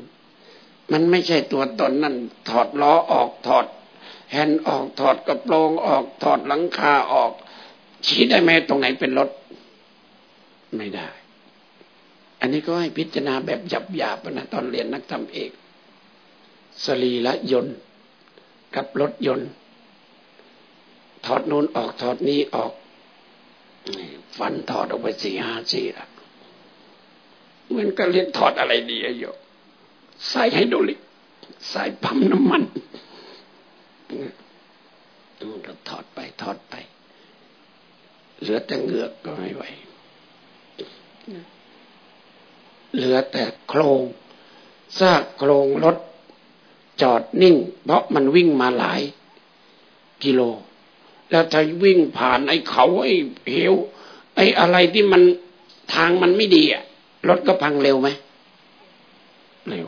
มันไม่ใช่ตัวตนนั่นถอดล้อออกถอดแฮนด์ออกถอดกระโปรงออกถอดหลังคาออก ชี้ได้ไหมตรงไหนเป็นรถ ไม่ได้ อันนี้ก็ให้พิจารณาแบบหยาบๆนะตอนเรียนนักธรรมเอก สรีละยนต์ กับรถยนต์ ถอดนูนออกถอดนี้ออกฟันถอดออกไปสี่ห้าสี่ละเหมือนกับเรียนถอดอะไรดีอะโยใส่ให้ดูลิกใส่ปั๊มน้ำมันเราถอดไปถอดไป เหลือแต่เหงือกก็ไม่ไหว เหลือแต่โครงซากโครงรถจอดนิ่ง เพราะมันวิ่งมาหลายกิโล แล้วถ้าวิ่งผ่านไอ้เขาไอ้เหวไอ้อะไรที่มันทางมันไม่ดีอะรถก็พังเร็วไหมเร็ว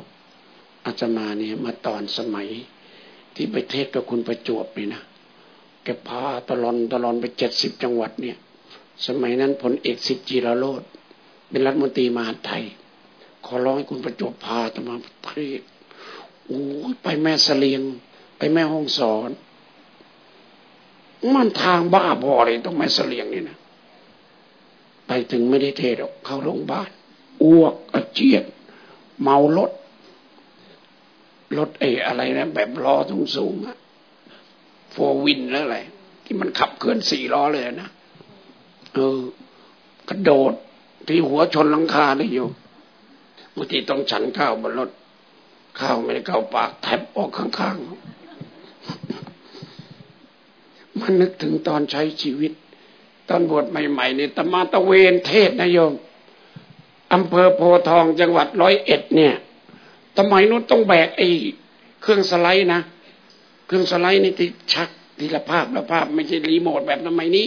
อาจมาเนี่ยมาตอนสมัยที่ไปเทศกับคุณประจวบนี่นะ แกพาตลอนตลอนไปเจ็ดสิบจังหวัดเนี่ย สมัยนั้นผลเอกสิทธิจิรโรธเป็นรัฐมนตรีมหาไทย ขอร้องให้คุณประจวบพาตมาเทศโอ้ไปแม่เสลียง ไปแม่ห้องสอน มันทางบ้าบอเลยต้องแม่เสลียงนี่นะไปถึงไม่ได้เทศหรอกเข้าโรงพยาบาลอ้วกอาเจียนเมารถรถไอ้อะไรนะแบบล้อสูงสูงอะ โฟวินแล้วอะไรที่มันขับเคลื่อนสี่ล้อเลยนะเออกระโดดที่หัวชนหลังคาได้อยู่บางทีต้องฉันข้าวบนรถข้าวไม่ได้เข้าปากแทบออกข้างๆ มันนึกถึงตอนใช้ชีวิต ตอนบวชใหม่ๆเนี่ยตมาตะเวนเทศนะโยมอำเภอโพทองจังหวัดร้อยเอ็ดเนี่ยทำไมนู้นต้องแบกไอ้เครื่องสไลด์นะ เครื่องสไลด์นี่ที่ชักทีละภาพละภาพ ไม่ใช่รีโมทแบบทำไมนี้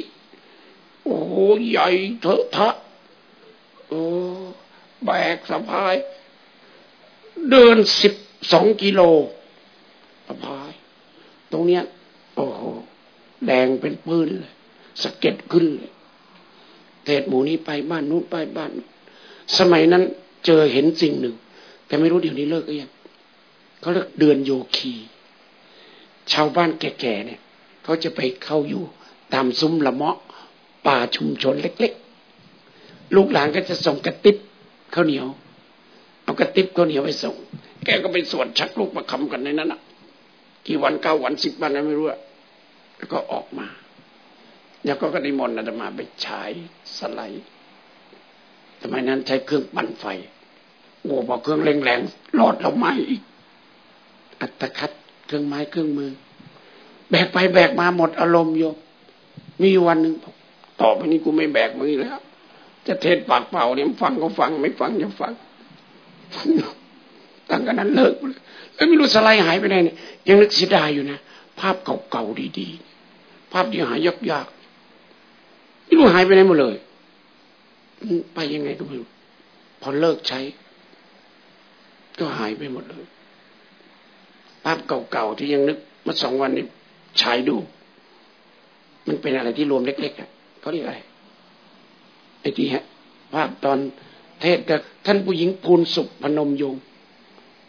โอ้โหใหญ่เถอะทะโอ้แบกสะพาย เดินสิบสองกิโลสะพาย ตรงเนี้ย โอ้โหแดงเป็นปืนเลยสะเก็ดขึ้นเลยเทศหมูนี้ไปบ้านนู้นไปบ้าน สมัยนั้นเจอเห็นสิ่งหนึ่ง แต่ไม่รู้เดี๋ยวนี้เลิกหรือยังเขาเรียกเดือนโยคี ชาวบ้านแก่ๆเนี่ยเขาจะไปเข้าอยู่ตามซุ้มละเมาะป่าชุมชนเล็ก ๆ ลูกหลานก็จะส่งกระติบข้าวเหนียว เอากระติบข้าวเหนียวไปส่ง แกก็ไปสวดชักลูกประคำกันในนั้นอะ กี่วันเก้าวันสิบวันนะไม่รู้อะแล้วก็ออกมา แล้วก็ก็นิมนต์อาตมาไปฉายสไลด์สมัยนั้นใช้เครื่องปั่นไฟโอ้พอกเครื่องแรงๆรอดเราไหมอีกอัตคัด เครื่องไม้เครื่องมือ แบกไปแบกมาหมดอารมณ์โยมมีวันหนึ่งต่อไปนี้กูไม่แบกมือแล้ว จะเทศปากเปล่าเนี่ยฟังก็ฟังไม่ฟังอย่าฟังตั้งกันนั้นเลิกเลยแล้วไม่รู้สไลด์หายไปไหนเนี่ยยังนึกเสียดายอยู่นะภาพเก่าๆดีๆ ภาพที่หายยากๆไม่รู้หายไปไหนหมดเลยไปยังไงก็ไม่รู้พอเลิกใช้ ก็หายไปหมดเลย ภาพเก่าๆที่ยังนึกมาสองวันนี้ฉายดู มันเป็นอะไรที่รวมเล็กๆอะเขาเรียกอะไรไอ้ที่ฮะ ภาพตอนเทศกับท่านผู้หญิงภูนสุขพนมยง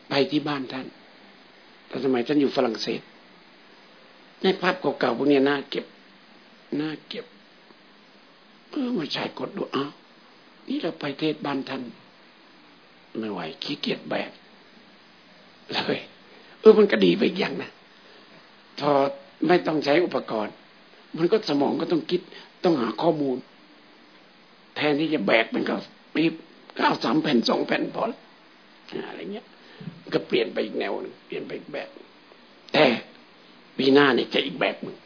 ไปที่บ้านท่านตอนสมัยท่านอยู่ฝรั่งเศสในภาพเก่าๆพวกนี้น่าเก็บน่าเก็บเออมาชายกดดูอ้าวนี่เราไปเทศบ้านท่านไม่ไหวขี้เกียจแบกเลย เออมันก็ดีไปอย่างนะพอไม่ต้องใช้อุปกรณ์ มันก็สมองก็ต้องคิดต้องหาข้อมูล แทนที่จะแบกมันก็ปีบก้าวสามแผ่นสองแผ่นพออะไรเงี้ย ก็เปลี่ยนไปอีกแนวนึงเปลี่ยนไปอีกแบบ แต่ปีหน้าเนี่ยจะอีกแบบมึง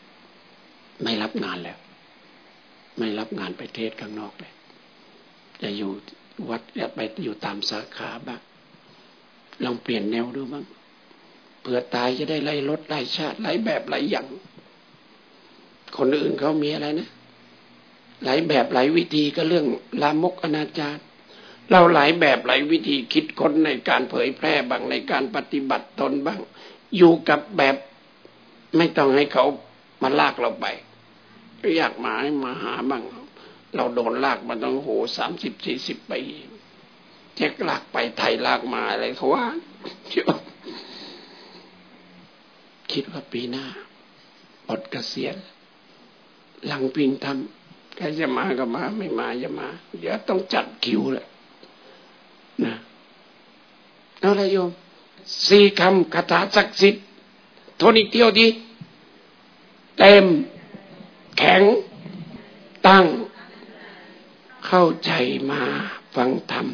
ไม่รับงานแล้ว ไม่รับงานไปเทศข้างนอกเลยจะอยู่วัดจะไปอยู่ตามสาขาบ้างลองเปลี่ยนแนวดูบ้าง เผื่อตายจะได้ไล่รถไล่ชาติไล่แบบไล่อย่าง คนอื่นเขามีอะไรนะหลายแบบหลายวิธีก็เรื่องลามกอนาจารเราหลายแบบหลายวิธีคิดค้นในการเผยแพร่บ้างในการปฏิบัติตนบ้าง อยู่กับแบบไม่ต้องให้เขามาลากเราไปอยากมาให้มาหาบ้าง เราโดนลากมาต้องโหสามสิบสี่สิบปีเจ็กลากไปไทยลากมาอะไรเขาว่า คิดว่าปีหน้าปลดเกษียณหลังพิงทำใครจะมาก็มาไม่มาจะมา เดี๋ยวต้องจัดคิวเลยนะเอาละโยมสี่คำคาถาศักดิ์สิทธิ์ทนอีกเที่ยวดีเต็ม แข็ง ตั้ง เข้าใจมาฟังธรรม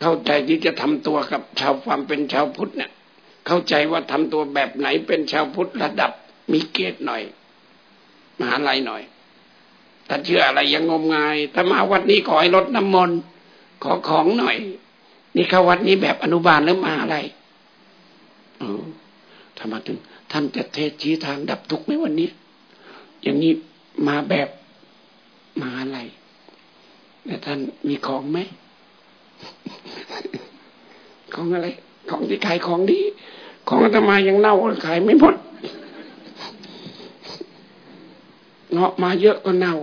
เข้าใจที่จะทำตัวกับชาวความเป็นชาวพุทธเนี่ย เข้าใจว่าทำตัวแบบไหนเป็นชาวพุทธระดับมีเกตหน่อย มหาลัยหน่อย ถ้าเชื่ออะไรยังงมงาย ถ้ามาวัดนี้ขอให้ลดน้ำมนต์ขอของหน่อย นี่เข้าวัดนี้แบบอนุบาลหรือมาอะไรเออถ้ามาถึง ท่านจะเทศชี้ทางดับทุกข์ไหมวันนี้ อย่างนี้มาแบบมาอะไรแต่ท่านมีของไหม ของอะไร ของที่ขายของดี ของอาตมายังเน่าขายไม่หมดเงาะมาเยอะก็เน่า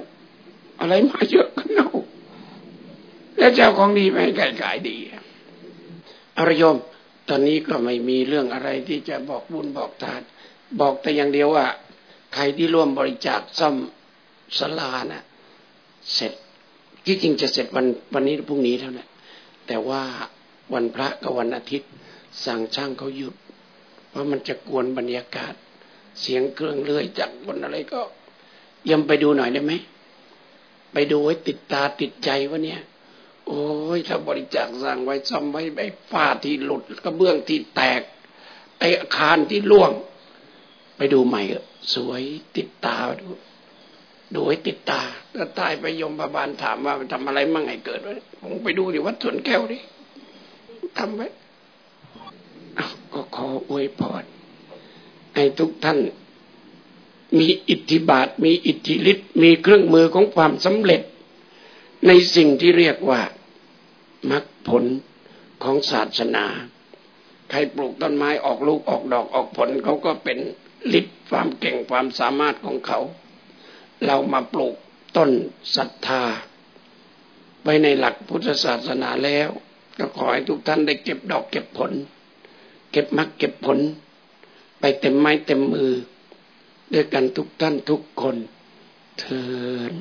อะไรมาเยอะก็เน่า แล้วเจ้าของดีไม่ไก่ขายดีอรยม ตอนนี้ก็ไม่มีเรื่องอะไรที่จะบอกบุญบอกทาน บอกแต่อย่างเดียวว่า ใครที่ร่วมบริจาคซ่อมสลานะ่ะ เสร็จที่จริงจะเสร็จวันวันนี้พรุ่งนี้เท่านั้นแต่ว่าวันพระกับวันอาทิตย์สั่งช่างเขาหยุด เพรามันจะกวนบรรยากาศ เสียงเครื่องเลื่อยจากบนอะไรก็ยังไปดูหน่อยได้ไหม ไปดูไว้ติดตาติดใจว่าเนี่ย โอ้ยถ้าบริจาคสร้างไว้ซ่อมไว้ไอ้ฝ้าที่หลุดกระเบื้องที่แตกไอ้อาคารที่ล่วง ไปดูใหม่สวยติดตาดู ดูให้ติดตาถ้าตายไปยมบาบาลถามว่าทำอะไรมั่งให้เกิดวะผมไปดูดิวัดสวนแก้วดิทำไว้ ก็ขออวยพรให้ทุกท่าน มีอิทธิบาท มีอิทธิฤทธิ์มีเครื่องมือของความสำเร็จ ในสิ่งที่เรียกว่ามรรคผลของศาสนา ใครปลูกต้นไม้ออกลูกออกดอกออกผลเขาก็เป็นฤทธิ์ความเก่งความสามารถของเขา เรามาปลูกต้นศรัทธา ไว้ในหลักพุทธศาสนาแล้ว ก็ขอให้ทุกท่านได้เก็บดอกเก็บผล เก็บมรรคเก็บผล ไปเต็มไม้เต็มมือ ด้วยกันทุกท่านทุกคนเทิน